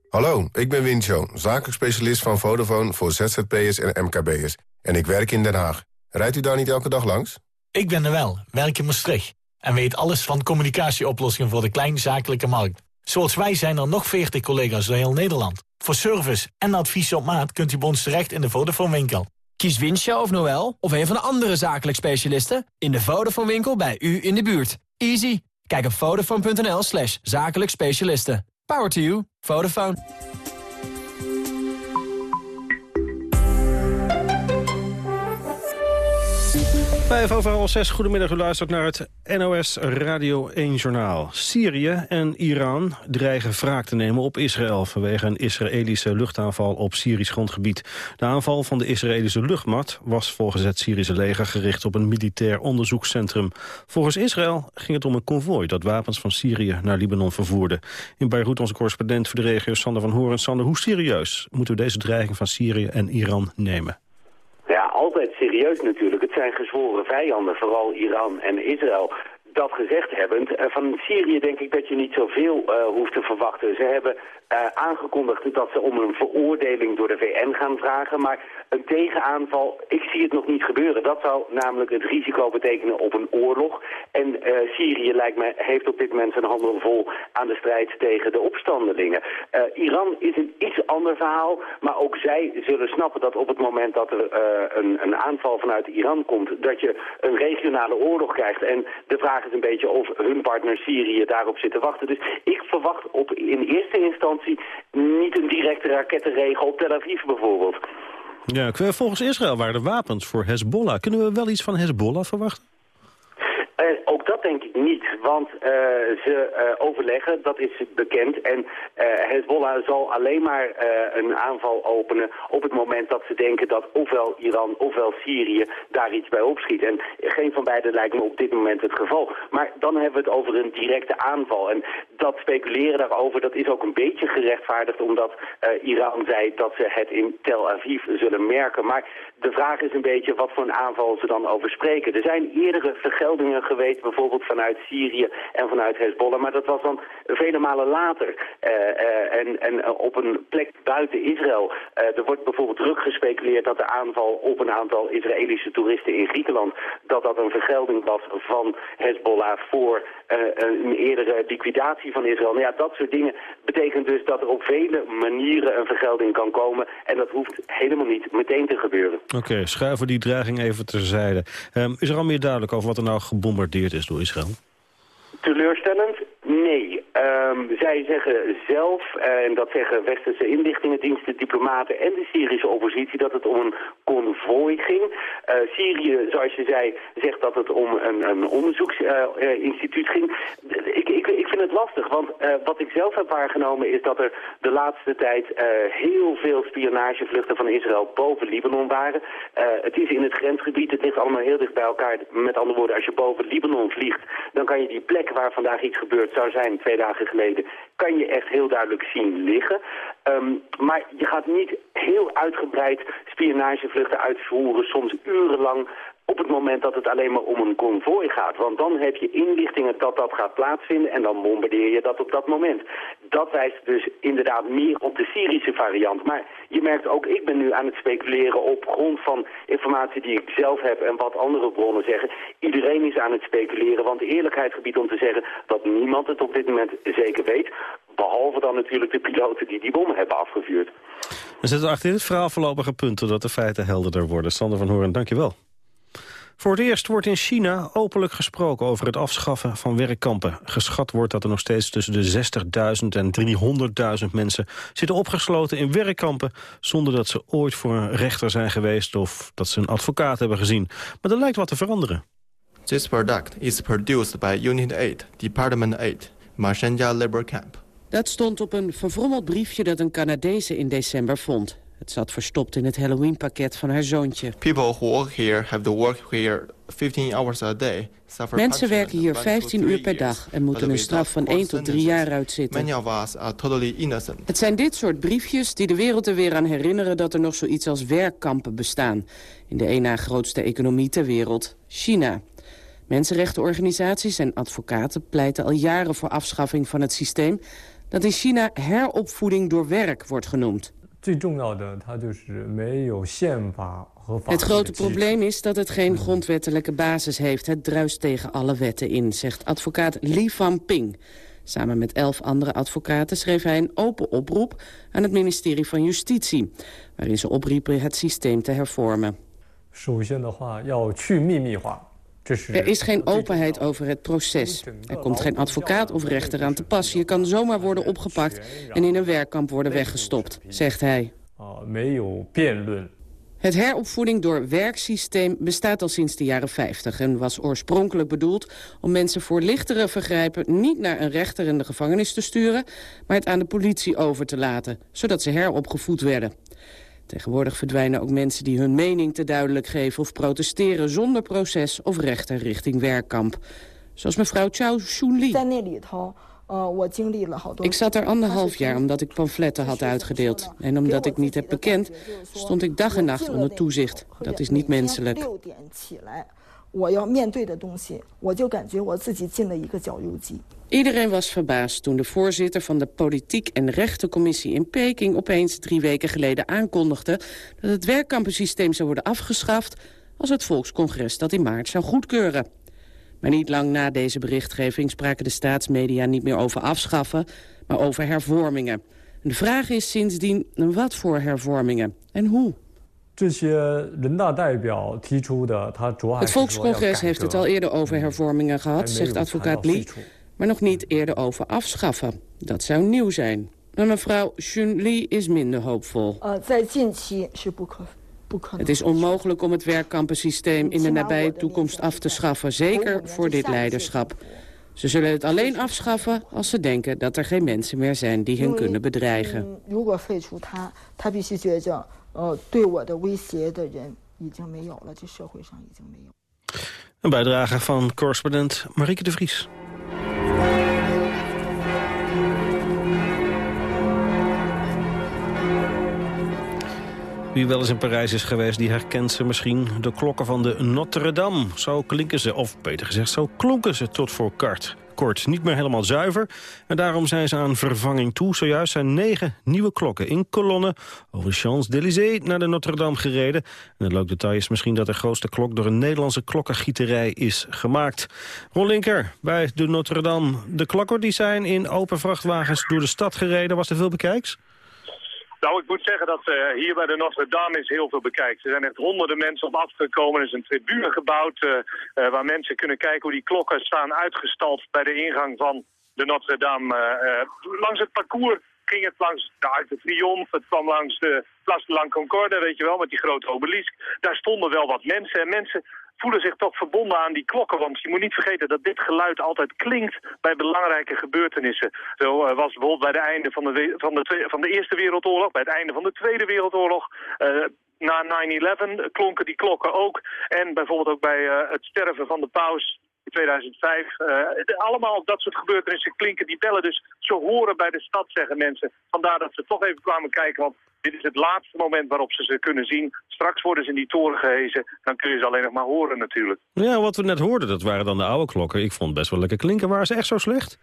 Hallo, ik ben Wincho, zakelijk specialist van Vodafone voor ZZP'ers en MKB'ers. En ik werk in Den Haag. Rijdt u daar niet elke dag langs? Ik ben er wel, werk in Maastricht. En weet alles van communicatieoplossingen voor de kleinzakelijke markt. Zoals wij zijn er nog 40 collega's door heel Nederland. Voor service en advies op maat kunt u bij ons terecht in de Vodafone winkel. Kies Winsja of Noel of een van de andere zakelijk specialisten... in de Vodafone winkel bij u in de buurt. Easy. Kijk op vodafone.nl slash zakelijk specialisten. Power to you. Vodafone. Vijf over half zes, goedemiddag. U luistert naar het NOS Radio 1 Journaal. Syrië en Iran dreigen wraak te nemen op Israël... vanwege een Israëlische luchtaanval op Syrisch grondgebied. De aanval van de Israëlische luchtmacht was volgens het Syrische leger... gericht op een militair onderzoekscentrum. Volgens Israël ging het om een konvooi... dat wapens van Syrië naar Libanon vervoerde. In Beirut onze correspondent voor de regio Sander van Horen. Sander, hoe serieus moeten we deze dreiging van Syrië en Iran nemen? Altijd serieus natuurlijk. Het zijn gezworen vijanden, vooral Iran en Israël. Dat gezegd hebbend, eh, van Syrië denk ik dat je niet zoveel uh, hoeft te verwachten. Ze hebben uh, aangekondigd dat ze om een veroordeling door de VN gaan vragen. Maar een tegenaanval, ik zie het nog niet gebeuren. Dat zou namelijk het risico betekenen op een oorlog. En uh, Syrië lijkt me, heeft op dit moment zijn handen vol aan de strijd tegen de opstandelingen. Iran is een iets ander verhaal, maar ook zij zullen snappen dat op het moment dat er een, een aanval vanuit Iran komt, dat je een regionale oorlog krijgt. En de vraag is een beetje of hun partner Syrië daarop zit te wachten. Dus ik verwacht op in eerste instantie niet een directe rakettenregel op Tel Aviv bijvoorbeeld. Ja, volgens Israël waren er wapens voor Hezbollah. Kunnen we wel iets van Hezbollah verwachten? Uh, ook dat denk ik niet, want uh, ze uh, overleggen, dat is bekend. En Hezbollah zal alleen maar een aanval openen op het moment dat ze denken dat ofwel Iran ofwel Syrië daar iets bij opschiet. En geen van beiden lijkt me op dit moment het geval. Maar dan hebben we het over een directe aanval. En dat speculeren daarover, dat is ook een beetje gerechtvaardigd omdat Iran zei dat ze het in Tel Aviv zullen merken. Maar de vraag is een beetje wat voor een aanval ze dan over spreken. Er zijn eerdere vergeldingen geweest, bijvoorbeeld vanuit Syrië en vanuit Hezbollah. Maar dat was dan vele malen later. Uh, uh, en, en op een plek buiten Israël. Er wordt bijvoorbeeld druk gespeculeerd dat de aanval op een aantal Israëlische toeristen in Griekenland... dat dat een vergelding was van Hezbollah voor een eerdere liquidatie van Israël. Nou ja, dat soort dingen betekent dus dat er op vele manieren een vergelding kan komen. En dat hoeft helemaal niet meteen te gebeuren. Oké, okay, schuiven die dreiging even terzijde. Um, is er al meer duidelijk over wat er nou gebombardeerd is door Israël? Teleurstellend? Nee. Um, zij zeggen zelf, uh, en dat zeggen westerse inlichtingendiensten, diplomaten en de Syrische oppositie, dat het om een konvooi ging. Uh, Syrië, zoals je zei, zegt dat het om een, een onderzoeksinstituut ging. Ik, ik, ik vind het lastig, want wat ik zelf heb waargenomen is dat er de laatste tijd heel veel spionagevluchten van Israël boven Libanon waren. het is in het grensgebied, het ligt allemaal heel dicht bij elkaar. Met andere woorden, als je boven Libanon vliegt, dan kan je die plek waar vandaag iets gebeurt zou zijn twee dagen geleden, kan je echt heel duidelijk zien liggen. Um, maar je gaat niet heel uitgebreid spionagevluchten uitvoeren, soms urenlang op het moment dat het alleen maar om een konvooi gaat. Want dan heb je inlichtingen dat dat gaat plaatsvinden en dan bombardeer je dat op dat moment. Dat wijst dus inderdaad meer op de Syrische variant. Maar je merkt ook, ik ben nu aan het speculeren op grond van informatie die ik zelf heb en wat andere bronnen zeggen. Iedereen is aan het speculeren, want eerlijkheid gebiedt om te zeggen dat niemand het op dit moment zeker weet. Behalve dan natuurlijk de piloten die die bommen hebben afgevuurd. We zetten achter dit verhaal voorlopige punten dat de feiten helderder worden. Sander van Hoorn, dankjewel. Voor het eerst wordt in China openlijk gesproken over het afschaffen van werkkampen. Geschat wordt dat er nog steeds tussen de 60.000 en 300.000 mensen zitten opgesloten in werkkampen... zonder dat ze ooit voor een rechter zijn geweest of dat ze een advocaat hebben gezien. Maar er lijkt wat te veranderen. This product is produced by Unit 8, Department 8, Marshanja Labor Camp. Dat stond op een verfrommeld briefje dat een Canadese in december vond. Het zat verstopt in het Halloween-pakket van haar zoontje. People who work here have to work here 15 hours a day. Mensen werken hier 15 uur per dag en moeten een straf van 1 tot 3 jaar uitzitten. Het zijn dit soort briefjes die de wereld er weer aan herinneren dat er nog zoiets als werkkampen bestaan. In de één na grootste economie ter wereld, China. Mensenrechtenorganisaties en advocaten pleiten al jaren voor afschaffing van het systeem dat in China heropvoeding door werk wordt genoemd. Het grote probleem is dat het geen grondwettelijke basis heeft. Het druist tegen alle wetten in, zegt advocaat Li Van Ping. Samen met elf andere advocaten schreef hij een open oproep aan het ministerie van Justitie, waarin ze opriepen het systeem te hervormen. Er is geen openheid over het proces. Er komt geen advocaat of rechter aan te pas. Je kan zomaar worden opgepakt en in een werkkamp worden weggestopt, zegt hij. Het heropvoeding door werksysteem bestaat al sinds de jaren 50... en was oorspronkelijk bedoeld om mensen voor lichtere vergrijpen... niet naar een rechter in de gevangenis te sturen... maar het aan de politie over te laten, zodat ze heropgevoed werden. Tegenwoordig verdwijnen ook mensen die hun mening te duidelijk geven... of protesteren zonder proces of rechter richting werkkamp. Zoals mevrouw Chao Shun-li. Ik zat er anderhalf jaar omdat ik pamfletten had uitgedeeld. En omdat ik niet heb bekend, stond ik dag en nacht onder toezicht. Dat is niet menselijk. Iedereen was verbaasd toen de voorzitter van de Politiek en Rechtencommissie in Peking opeens drie weken geleden aankondigde dat het werkkampensysteem zou worden afgeschaft als het volkscongres dat in maart zou goedkeuren. Maar niet lang na deze berichtgeving spraken de staatsmedia niet meer over afschaffen, maar over hervormingen. de vraag is sindsdien wat voor hervormingen en hoe. Het volkscongres heeft het al eerder over hervormingen gehad, zegt advocaat Lee, maar nog niet eerder over afschaffen. Dat zou nieuw zijn. Maar mevrouw Xun Li is minder hoopvol. Het is onmogelijk om het werkkampensysteem in de nabije toekomst af te schaffen. Zeker voor dit leiderschap. Ze zullen het alleen afschaffen als ze denken dat er geen mensen meer zijn die hen kunnen bedreigen. Een bijdrage van correspondent Marieke de Vries. Wie wel eens in Parijs is geweest, die herkent ze misschien. De klokken van de Notre-Dame. Zo klinken ze, of beter gezegd, zo klonken ze tot voor kort. Kort, niet meer helemaal zuiver. En daarom zijn ze aan vervanging toe. Zojuist zijn negen nieuwe klokken in kolonnen over de Champs-Élysées naar de Notre-Dame gereden. En het leuk detail is misschien dat de grootste klok door een Nederlandse klokkengieterij is gemaakt. Ron Linker, bij de Notre-Dame. De klokken die zijn in open vrachtwagens door de stad gereden. Was er veel bekijks? Nou, ik moet zeggen dat uh, hier bij de Notre Dame is heel veel bekijkt. Er zijn echt honderden mensen op afgekomen. Er is een tribune gebouwd uh, uh, waar mensen kunnen kijken hoe die klokken staan uitgestald bij de ingang van de Notre Dame. langs het parcours ging het langs de Arc de Triomphe. Het kwam langs de Place de la Concorde, weet je wel, met die grote obelisk. Daar stonden wel wat mensen. En mensen voelen zich toch verbonden aan die klokken. Want je moet niet vergeten dat dit geluid altijd klinkt bij belangrijke gebeurtenissen. Zo uh, was bijvoorbeeld bij het einde van de, van, de, van de Eerste Wereldoorlog, bij het einde van de Tweede Wereldoorlog... Uh, na 9-11 klonken die klokken ook. En bijvoorbeeld ook bij uh, het sterven van de paus in 2005. Uh, allemaal dat soort gebeurtenissen klinken die bellen. Dus ze horen bij de stad, zeggen mensen. Vandaar dat ze toch even kwamen kijken, want dit is het laatste moment waarop ze ze kunnen zien. Straks worden ze in die toren gehezen, dan kun je ze alleen nog maar horen natuurlijk. Ja, wat we net hoorden, dat waren dan de oude klokken. Ik vond het best wel lekker klinken. Waren ze echt zo slecht?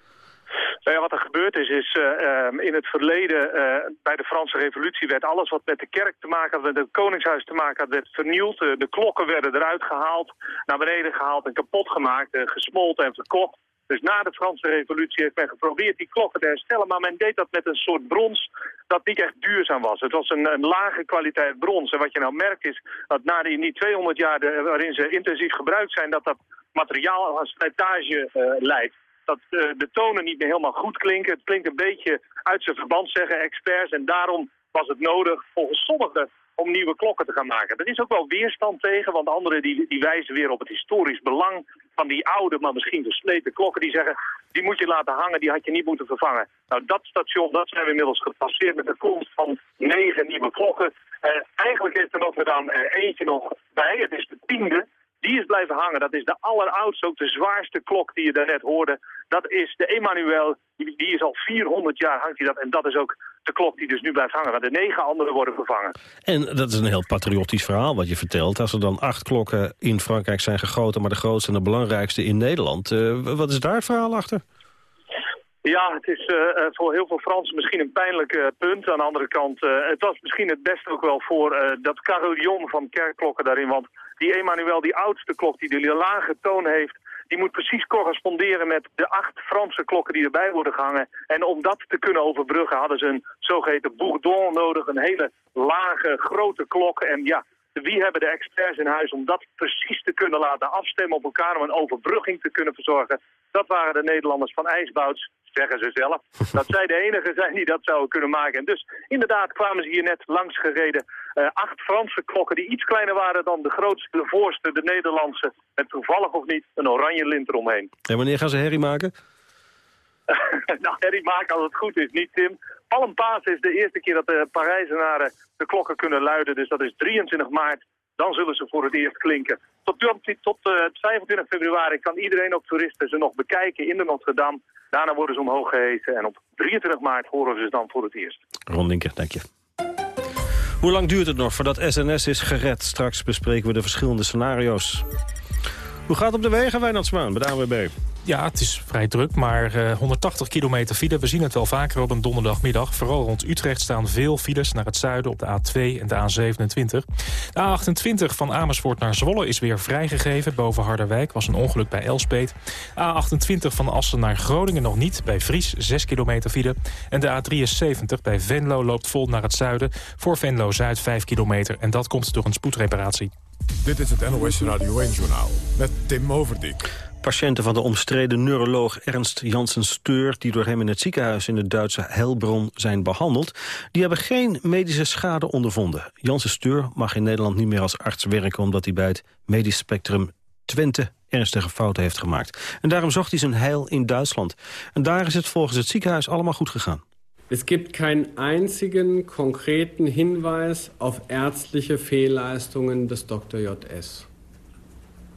Nou ja, wat er gebeurd is, is uh, in het verleden uh, bij de Franse revolutie werd alles wat met de kerk te maken had, met het koningshuis te maken had, werd vernield. Uh, de klokken werden eruit gehaald, naar beneden gehaald en kapot gemaakt, gesmolten en verkocht. Dus na de Franse revolutie heeft men geprobeerd die klokken te herstellen, maar men deed dat met een soort brons dat niet echt duurzaam was. Het was een, lage kwaliteit brons. En wat je nou merkt is dat na die, die 200 jaar waarin ze intensief gebruikt zijn, dat dat materiaal aan slijtage leidt dat uh, de tonen niet meer helemaal goed klinken. Het klinkt een beetje uit zijn verband, zeggen experts. En daarom was het nodig, volgens sommigen, om nieuwe klokken te gaan maken. Er is ook wel weerstand tegen, want anderen die, die wijzen weer op het historisch belang van die oude, maar misschien versleten klokken. Die zeggen, die moet je laten hangen, die had je niet moeten vervangen. Nou, dat station, dat zijn we inmiddels gepasseerd met de komst van negen nieuwe klokken. Uh, eigenlijk heeft er nog dan er eentje nog bij, het is de tiende. Die is blijven hangen. Dat is de alleroudste, ook de zwaarste klok die je daarnet hoorde. Dat is de Emmanuel. Die, die, is al 400 jaar hangt hij dat. En dat is ook de klok die dus nu blijft hangen. Want de negen andere worden vervangen. En dat is een heel patriotisch verhaal wat je vertelt. Als er dan acht klokken in Frankrijk zijn gegoten... maar de grootste en de belangrijkste in Nederland. Uh, wat is daar het verhaal achter? Ja, het is uh, voor heel veel Fransen misschien een pijnlijk uh, punt. Aan de andere kant, het was misschien het beste ook wel voor dat carillon van kerkklokken daarin. Want die Emmanuel, die oudste klok die de lage toon heeft... die moet precies corresponderen met de acht Franse klokken die erbij worden gehangen. En om dat te kunnen overbruggen hadden ze een zogeheten bourdon nodig. Een hele lage, grote klok. En ja, wie hebben de experts in huis om dat precies te kunnen laten afstemmen op elkaar... om een overbrugging te kunnen verzorgen? Dat waren de Nederlanders van IJsbouts, zeggen ze zelf. Dat zij de enige zijn die dat zouden kunnen maken. En dus inderdaad kwamen ze hier net langs gereden. Uh, acht Franse klokken die iets kleiner waren dan de grootste, de voorste, de Nederlandse. En toevallig of niet, een oranje lint eromheen. En wanneer gaan ze herrie maken? nou, herrie maken als het goed is, niet Tim. Palmpaas is de eerste keer dat de Parijzenaren de klokken kunnen luiden. Dus dat is 23 maart. Dan zullen ze voor het eerst klinken. Tot, tot uh, 25 februari kan iedereen, ook toeristen, ze nog bekijken in de Notre Dame. Daarna worden ze omhoog gehesen en op 23 maart horen we ze dan voor het eerst. Ron Linker, dank je. Hoe lang duurt het nog voordat SNS is gered? Straks bespreken we de verschillende scenario's. Hoe gaat het op de wegen, Wijnandsmaan, bij de? Ja, het is vrij druk, maar uh, 180 kilometer file. We zien het wel vaker op een donderdagmiddag. Vooral rond Utrecht staan veel files naar het zuiden op de A2 en de A27. De A28 van Amersfoort naar Zwolle is weer vrijgegeven. Boven Harderwijk was een ongeluk bij Elspet. A28 van Assen naar Groningen nog niet. Bij Vries 6 kilometer file. En de A73 bij Venlo loopt vol naar het zuiden. Voor Venlo Zuid 5 kilometer. En dat komt door een spoedreparatie. Dit is het NOS Radio 1-journaal met Tim Overdijk. Patiënten van de omstreden neuroloog Ernst Janssen-Steur... die door hem in het ziekenhuis in de Duitse Helbron zijn behandeld... die hebben geen medische schade ondervonden. Janssen-Steur mag in Nederland niet meer als arts werken... omdat hij bij het medisch spectrum Twente ernstige fouten heeft gemaakt. En daarom zocht hij zijn heil in Duitsland. En daar is het volgens het ziekenhuis allemaal goed gegaan. Es gibt keinen einzigen konkreten Hinweis auf ärztliche Fehlleistungen des Dr. JS.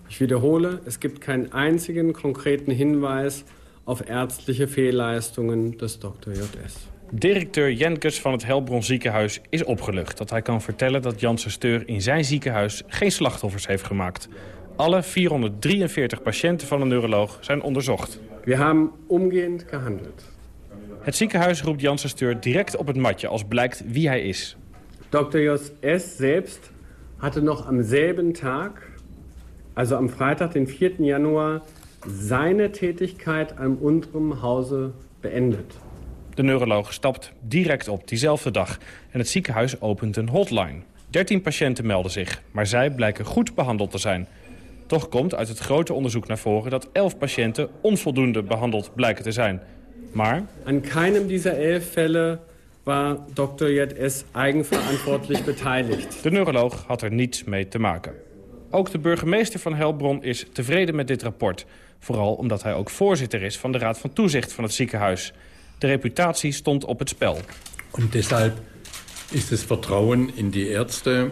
Ich wiederhole, es gibt keinen einzigen konkreten Hinweis auf ärztliche Fehlleistungen des Dr. JS. Directeur Jenkes van het Helbron ziekenhuis is opgelucht... dat hij kan vertellen dat Janssen Steur in zijn ziekenhuis geen slachtoffers heeft gemaakt. Alle 443 patiënten van een neuroloog zijn onderzocht. We hebben omgehend gehandeld. Het ziekenhuis roept Janssen Steur direct op het matje als blijkt wie hij is. Dr. Jos S. selbst hatte noch am selben Tag also am Freitag, den 4. Januar, seine Tätigkeit am unteren Hause beendet. De neuroloog stapt direct op diezelfde dag en het ziekenhuis opent een hotline. 13 patiënten melden zich, maar zij blijken goed behandeld te zijn. Toch komt uit het grote onderzoek naar voren dat 11 patiënten onvoldoende behandeld blijken te zijn. Maar... Aan keinem dieser 11 Fälle war Dr. J.S. eigenverantwortlich beteiligt. De neuroloog had er niets mee te maken. Ook de burgemeester van Helbron is tevreden met dit rapport. Vooral omdat hij ook voorzitter is van de Raad van Toezicht van het ziekenhuis. De reputatie stond op het spel. En deshalb is het vertrouwen in die Ärzte,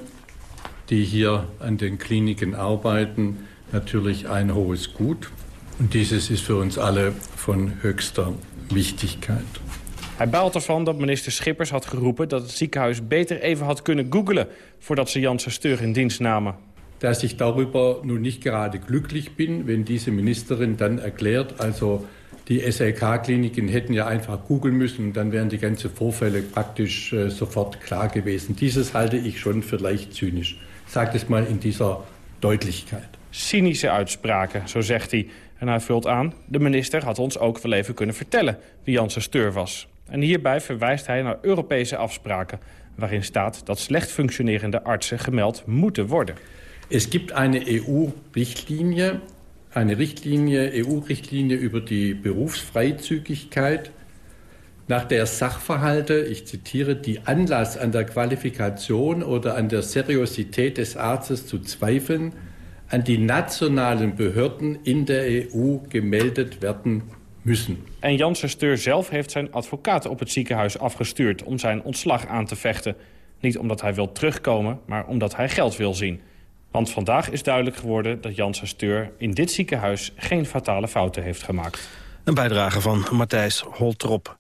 die hier aan de kliniken arbeiten, natuurlijk een hohes Gut. En dieses is voor ons alle van höchster Wichtigkeit. Hij baalt ervan dat minister Schippers had geroepen dat het ziekenhuis beter even had kunnen googelen voordat ze Janssen Steur in dienst namen dass ich darüber nun nicht gerade glücklich bin, wenn diese Ministerin dann erklärt, also die SLK-Kliniken hätten ja einfach googeln müssen und dann wären die ganzen Vorfälle praktisch äh, sofort klar gewesen. Dieses halte ich schon für leicht zynisch. Sage das mal in dieser Deutlichkeit. Cynische uitspraken, zo zegt hij. En hij vult aan, de minister had ons ook wel even kunnen vertellen wie Janssen Steur was. En hierbij verwijst hij naar Europese afspraken... waarin staat dat slecht functionerende artsen gemeld moeten worden. Es gibt eine EU-Richtlinie, eine Richtlinie, EU-Richtlinie über die Berufsfreizügigkeit, nach der Sachverhalte, ich zitiere, die Anlass an der Qualifikation oder an der Seriosität des Arztes zu zweifeln, an die nationalen Behörden in der EU gemeldet werden müssen. En Janssen Steur zelf heeft zijn advocaat op het ziekenhuis afgestuurd om zijn ontslag aan te vechten. Niet omdat hij wil terugkomen, maar omdat hij geld wil zien. Want vandaag is duidelijk geworden dat Janssen Steur in dit ziekenhuis geen fatale fouten heeft gemaakt. Een bijdrage van Matthijs Holtrop.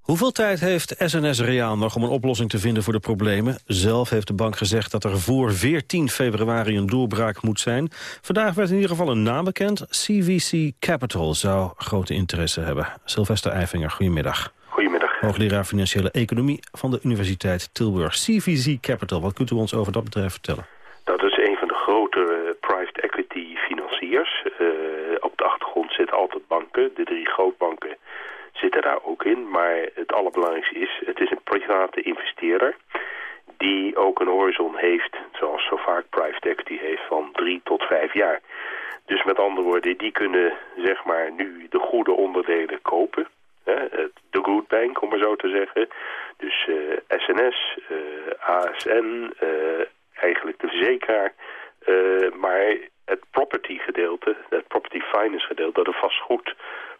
Hoeveel tijd heeft SNS Reaal nog om een oplossing te vinden voor de problemen? Zelf heeft de bank gezegd dat er voor 14 februari een doorbraak moet zijn. Vandaag werd in ieder geval een naam bekend. CVC Capital zou grote interesse hebben. Sylvester Eifinger, goedemiddag. Goedemiddag. Hoogleraar Financiële Economie van de Universiteit Tilburg. CVC Capital, wat kunt u ons over dat bedrijf vertellen? Dat is een van de grote eh, private equity financiers. Uh, op de achtergrond zitten altijd banken, de drie grootbanken zitten daar ook in. Maar het allerbelangrijkste is, het is een private investeerder die ook een horizon heeft, zoals zo vaak private equity heeft, van drie tot vijf jaar. Dus met andere woorden, die kunnen zeg maar nu de goede onderdelen kopen. De good bank, om maar zo te zeggen. Dus SNS, uh, ASN, uh, eigenlijk de verzekeraar. Maar het property gedeelte, het property finance gedeelte, dat een vastgoed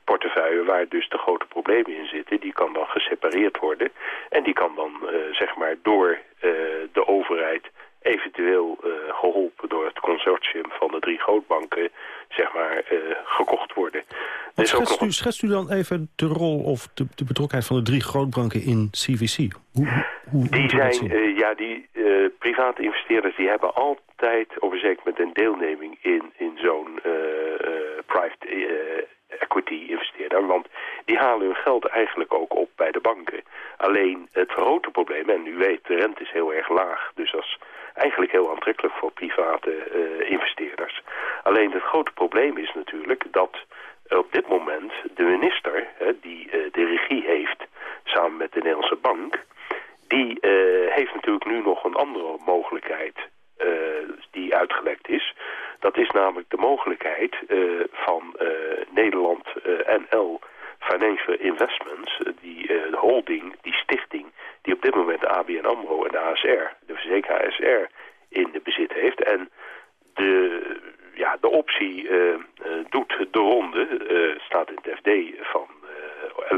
portefeuille waar dus de grote problemen in zitten, die kan dan gesepareerd worden. En die kan dan uh, zeg maar door uh, de overheid eventueel uh, geholpen door het consortium van de drie grootbanken zeg maar gekocht worden. Wat schetst, u, schetst u dan even de rol of de, de betrokkenheid van de drie grootbanken in CVC? Hoe, hoe, die zijn, ja, die private investeerders die hebben altijd, op een zeker moment, een deelneming in, in zo'n private equity investeerder. Want die halen hun geld eigenlijk ook op bij de banken. Alleen het grote probleem, en u weet, de rente is heel erg laag. Dus is eigenlijk heel aantrekkelijk voor private uh, investeerders. Alleen het grote probleem is natuurlijk dat op dit moment de minister, hè, die uh, de regie heeft samen met de Nederlandse bank... die uh, heeft natuurlijk nu nog een andere mogelijkheid die uitgelekt is... Dat is namelijk de mogelijkheid uh, van uh, Nederland uh, NL Financial Investments, die de holding, die stichting, die op dit moment de ABN AMRO en de ASR, de verzekeraar ASR, in de bezit heeft. En de, ja, de optie doet de ronde, staat in het FD van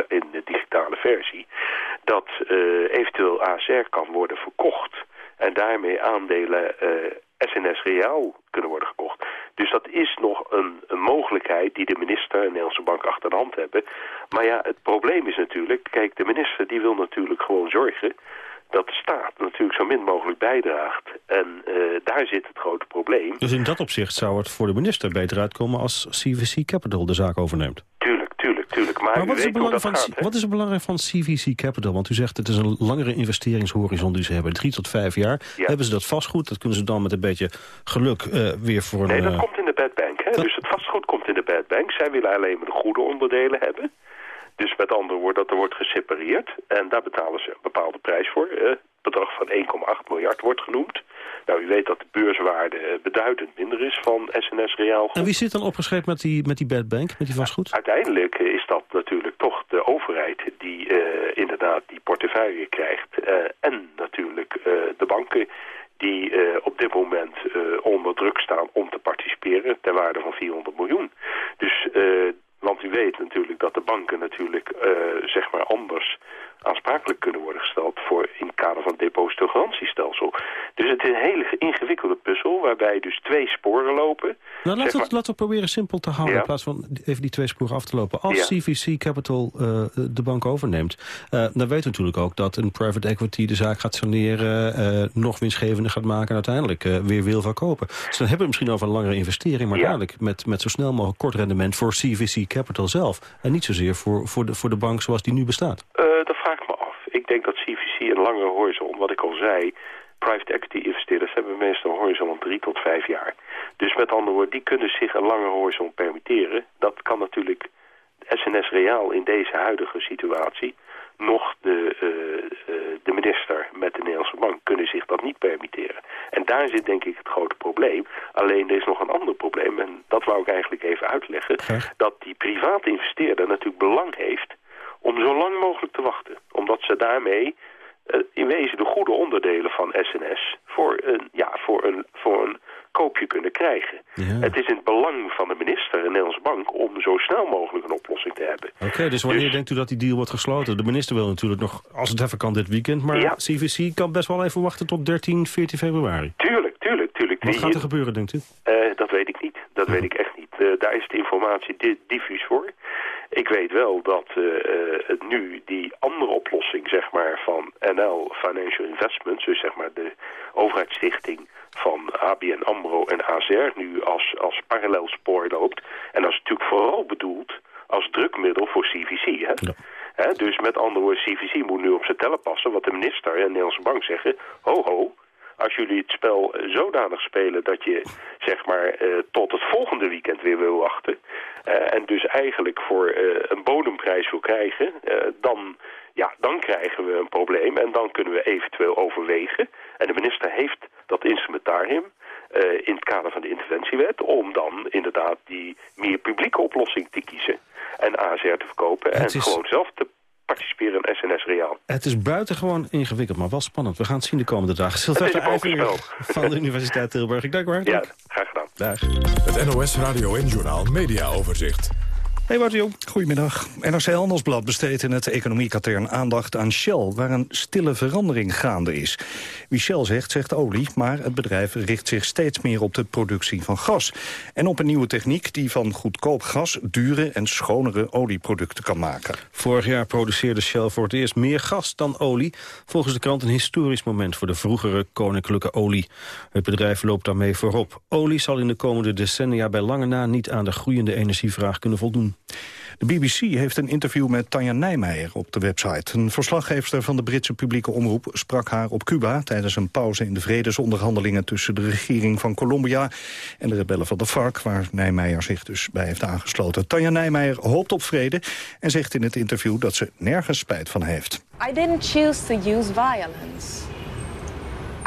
in de digitale versie, dat eventueel ASR kan worden verkocht en daarmee aandelen SNS Reaal kunnen worden gekocht. Dus dat is nog een, een, mogelijkheid die de minister en de Nederlandse bank achter de hand hebben. Maar ja, het probleem is natuurlijk, kijk, de minister die wil natuurlijk gewoon zorgen dat de staat natuurlijk zo min mogelijk bijdraagt. En uh, daar zit het grote probleem. Dus in dat opzicht zou het voor de minister beter uitkomen als CVC Capital de zaak overneemt? Tuurlijk, tuurlijk, tuurlijk. Maar, maar wat, is het belang van, gaat, wat is het belang van CVC Capital? Want u zegt het is een langere investeringshorizon die ze hebben. Drie tot vijf jaar. Ja. Hebben ze dat vastgoed? Dat kunnen ze dan met een beetje geluk uh, weer voor nee, een... Nee, dat komt in de bad bank. Hè? Dat... Dus het vastgoed komt in de bad bank. Zij willen alleen maar de goede onderdelen hebben. Dus met andere woorden, dat er wordt gesepareerd. En daar betalen ze een bepaalde prijs voor. Het bedrag van 1,8 miljard wordt genoemd. Nou, u weet dat de beurswaarde beduidend minder is En wie zit dan opgeschreven met die, met die bad bank, met die vastgoed? Uiteindelijk is dat natuurlijk toch de overheid die uh, inderdaad die portefeuille krijgt. Uh, en natuurlijk uh, de banken die op dit moment onder druk staan om te participeren ter waarde van 400 miljoen. Dus want u weet natuurlijk dat de banken natuurlijk zeg maar anders aansprakelijk kunnen worden gesteld voor in het kader van het depositogarantiestelsel. Dus het is een hele ingewikkelde puzzel waarbij dus twee sporen lopen. Nou, laten we, laten we proberen simpel te houden ja. in plaats van even die twee sporen af te lopen. Als ja. CVC Capital uh, de bank overneemt, uh, dan weten we natuurlijk ook dat een private equity de zaak gaat saneren, uh, nog winstgevender gaat maken en uiteindelijk weer wil verkopen. Dus dan hebben we misschien over een langere investering, maar ja. dadelijk met, met zo snel mogelijk kort rendement voor CVC Capital zelf. En niet zozeer voor, voor, de, voor de bank zoals die nu bestaat. dat vraag ik me af. Ik denk dat CVC een langere horizon, wat ik al zei... private equity investeerders hebben meestal een horizon van drie tot vijf jaar. Dus met andere woorden, die kunnen zich een langere horizon permitteren. Dat kan natuurlijk SNS Reaal in deze huidige situatie... nog de, uh, uh, de minister met de Nederlandse bank kunnen zich dat niet permitteren. En daar zit denk ik het grote probleem. Alleen er is nog een ander probleem en dat wou ik eigenlijk even uitleggen. Dat die private investeerder natuurlijk belang heeft om zo lang mogelijk te wachten. Omdat ze daarmee in wezen de goede onderdelen van SNS voor een, ja, voor een, voor een koopje kunnen krijgen. Ja. Het is in het belang van de minister en de Nederlandse bank om zo snel mogelijk een oplossing te hebben. Oké, okay, dus wanneer dus, denkt u dat die deal wordt gesloten? De minister wil natuurlijk nog, als het even kan dit weekend, maar ja. CVC kan best wel even wachten tot 13, 14 februari. Tuurlijk, tuurlijk, tuurlijk. Wat gaat er gebeuren, denkt u? Uh, dat weet ik niet. Dat weet ik echt niet. Uh, daar is de informatie di diffuus voor. Ik weet wel dat uh, nu die andere oplossing zeg maar, van NL Financial Investments... dus zeg maar de overheidsstichting van ABN AMRO en AZR nu als, als parallelspoor loopt. En dat is natuurlijk vooral bedoeld als drukmiddel voor CVC. Hè? dus met andere woorden, CVC moet nu op zijn tellen passen... wat de minister en de Nederlandse Bank zeggen... ho ho, als jullie het spel zodanig spelen dat je zeg maar uh, tot het volgende weekend weer wil wachten... Uh, en dus eigenlijk voor uh, een bodemprijs wil krijgen... dan, ja, dan krijgen we een probleem en dan kunnen we eventueel overwegen. En de minister heeft dat instrumentarium in het kader van de interventiewet... om dan inderdaad die meer publieke oplossing te kiezen en ASR te verkopen... en gewoon zelf te participeren in SNS Reaal. Het is buitengewoon ingewikkeld, maar wel spannend. We gaan het zien de komende dagen. Sylvester Eivingen van de Universiteit Tilburg. Ik dank u hartelijk. Ja, graag gedaan. Dag. Het NOS Radio en Journaal Media Overzicht. Hey Bart Goedemiddag. NRC Handelsblad besteedt in het economiekatern aandacht aan Shell... waar een stille verandering gaande is. Wie Shell zegt, zegt olie, maar het bedrijf richt zich steeds meer op de productie van gas. En op een nieuwe techniek die van goedkoop gas dure en schonere olieproducten kan maken. Vorig jaar produceerde Shell voor het eerst meer gas dan olie. Volgens de krant een historisch moment voor de vroegere koninklijke olie. Het bedrijf loopt daarmee voorop. Olie zal in de komende decennia bij lange na niet aan de groeiende energievraag kunnen voldoen. De BBC heeft een interview met Tanja Nijmeijer op de website. Een verslaggeefster van de Britse publieke omroep sprak haar op Cuba... tijdens een pauze in de vredesonderhandelingen tussen de regering van Colombia... en de rebellen van de FARC, waar Nijmeijer zich dus bij heeft aangesloten. Tanja Nijmeijer hoopt op vrede en zegt in het interview dat ze nergens spijt van heeft. I didn't choose to use violence.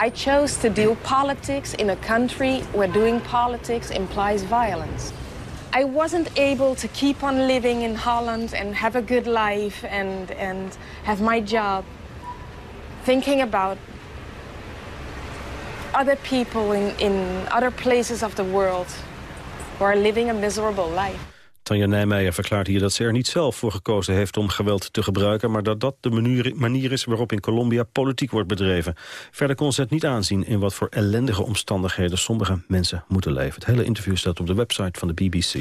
I chose to do politics in a country where doing politics implies violence. I wasn't able to keep on living in Holland and have a good life and, and have my job thinking about other people in, in other places of the world who are living a miserable life. Tanja Nijmeijer verklaart hier dat ze er niet zelf voor gekozen heeft om geweld te gebruiken, maar dat dat de manier is waarop in Colombia politiek wordt bedreven. Verder kon ze het niet aanzien in wat voor ellendige omstandigheden sommige mensen moeten leven. Het hele interview staat op de website van de BBC.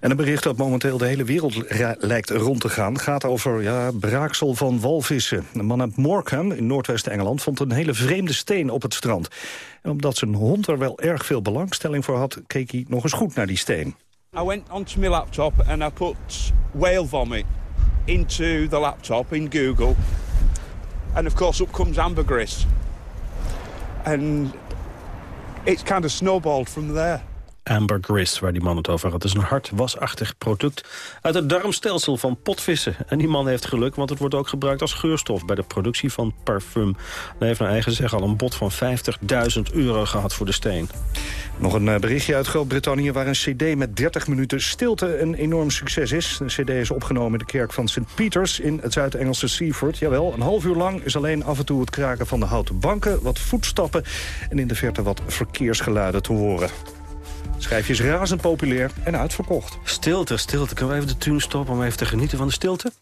En een bericht dat momenteel de hele wereld lijkt rond te gaan... gaat over ja, braaksel van walvissen. Een man uit Morecambe in Noordwest-Engeland vond een hele vreemde steen op het strand. En omdat zijn hond er wel erg veel belangstelling voor had... keek hij nog eens goed naar die steen. I went onto my laptop and I put whale vomit into the laptop in Google. And of course up comes ambergris. And it's kind of snowballed from there ambergris, waar die man het over had. Het is een hardwasachtig product uit het darmstelsel van potvissen. En die man heeft geluk, want het wordt ook gebruikt als geurstof... bij de productie van parfum. Hij heeft naar eigen zeggen al een bod van 50.000 euro gehad voor de steen. Nog een eh, berichtje uit Groot-Brittannië... waar een cd met 30 minuten stilte een enorm succes is. De cd is opgenomen in de kerk van St. Peters in het Zuid-Engelse Seaford. Jawel, een half uur lang is alleen af en toe het kraken van de houten banken... wat voetstappen en in de verte wat verkeersgeluiden te horen. Schijfje is razend populair en uitverkocht. Stilte, stilte. Kunnen we even de tune stoppen om even te genieten van de stilte?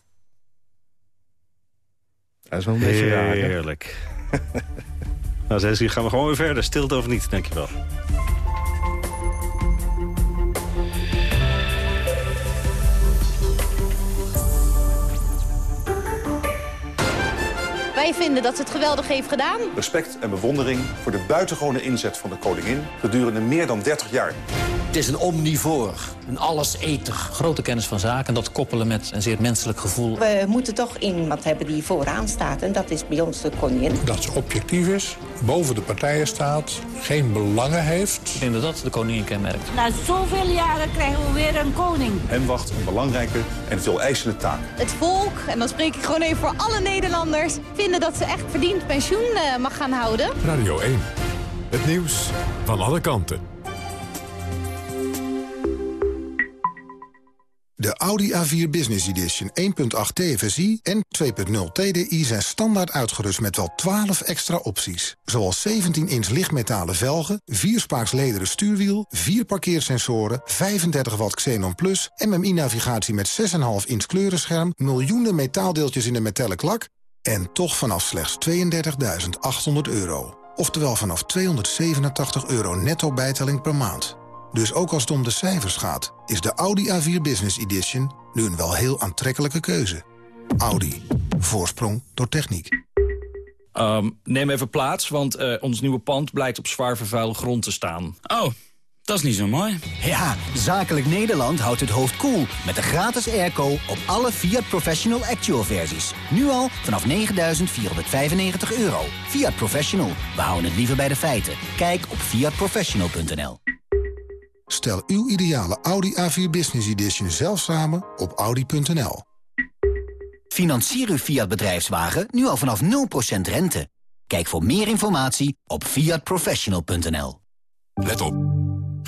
Dat is wel een beetje raar. Heerlijk. nou, zes uur gaan we gewoon weer verder. Stilte of niet, dankjewel. Wij vinden dat ze het geweldig heeft gedaan. Respect en bewondering voor de buitengewone inzet van de koningin... gedurende meer dan 30 jaar. Het is een omnivoor, een alleseter. Grote kennis van zaken, dat koppelen met een zeer menselijk gevoel. We moeten toch iemand hebben die vooraan staat. En dat is bij ons de koningin. Dat ze objectief is, boven de partijen staat, geen belangen heeft. Ik denk dat dat de koningin kenmerkt. Na zoveel jaren krijgen we weer een koning. Hem wacht een belangrijke en veel eisende taak. Het volk, en dan spreek ik gewoon even voor alle Nederlanders... vinden dat ze echt verdiend pensioen eh, mag gaan houden. Radio 1. Het nieuws van alle kanten. De Audi A4 Business Edition 1.8 TFSI en 2.0 TDI zijn standaard uitgerust met wel 12 extra opties. Zoals 17-inch lichtmetalen velgen, 4-spaaks lederen stuurwiel, 4 parkeersensoren, 35 watt Xenon Plus, MMI-navigatie met 6,5 inch kleurenscherm, miljoenen metaaldeeltjes in de metallic lak en toch vanaf slechts 32.800 euro. Oftewel vanaf 287 euro netto bijtelling per maand. Dus ook als het om de cijfers gaat, is de Audi A4 Business Edition nu een wel heel aantrekkelijke keuze. Audi. Voorsprong door techniek. Um, neem even plaats, want uh, ons nieuwe pand blijkt op zwaar vervuilde grond te staan. Oh, dat is niet zo mooi. Ja, Zakelijk Nederland houdt het hoofd koel cool met de gratis airco op alle Fiat Professional Actual versies. Nu al vanaf 9.495 euro. Fiat Professional, we houden het liever bij de feiten. Kijk op fiatprofessional.nl. Stel uw ideale Audi A4 Business Edition zelf samen op audi.nl. Financier uw Fiat bedrijfswagen nu al vanaf 0% rente. Kijk voor meer informatie op fiatprofessional.nl. Let op.